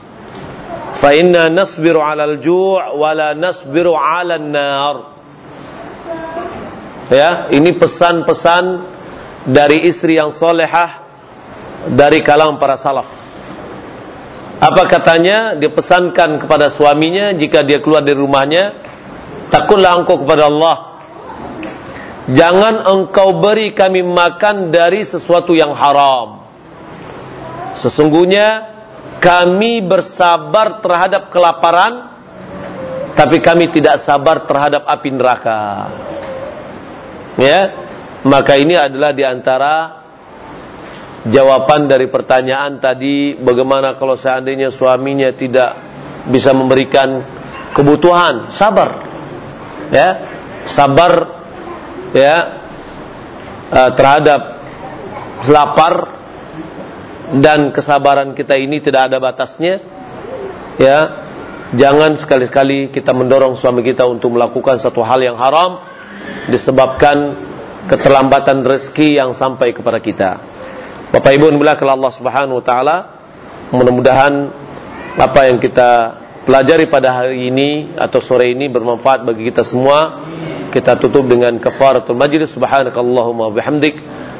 Fa inna nasbiru 'alal ju' wala ya ini pesan-pesan dari istri yang solehah dari kalangan para salaf. Apa katanya? Dia pesankan kepada suaminya jika dia keluar dari rumahnya takutlah engkau kepada Allah. Jangan engkau beri kami makan dari sesuatu yang haram. Sesungguhnya kami bersabar terhadap kelaparan tapi kami tidak sabar terhadap api neraka. Ya. Maka ini adalah di antara jawaban dari pertanyaan tadi bagaimana kalau seandainya suaminya tidak bisa memberikan kebutuhan, sabar. Ya. Sabar ya uh, terhadap lapar dan kesabaran kita ini tidak ada batasnya ya jangan sekali-kali kita mendorong suami kita untuk melakukan satu hal yang haram disebabkan keterlambatan rezeki yang sampai kepada kita Bapak Ibu kalau Allah Subhanahu wa taala mudah-mudahan apa yang kita pelajari pada hari ini atau sore ini bermanfaat bagi kita semua. Kita tutup dengan kafaratul majlis. Subhanakallahumma bihamdik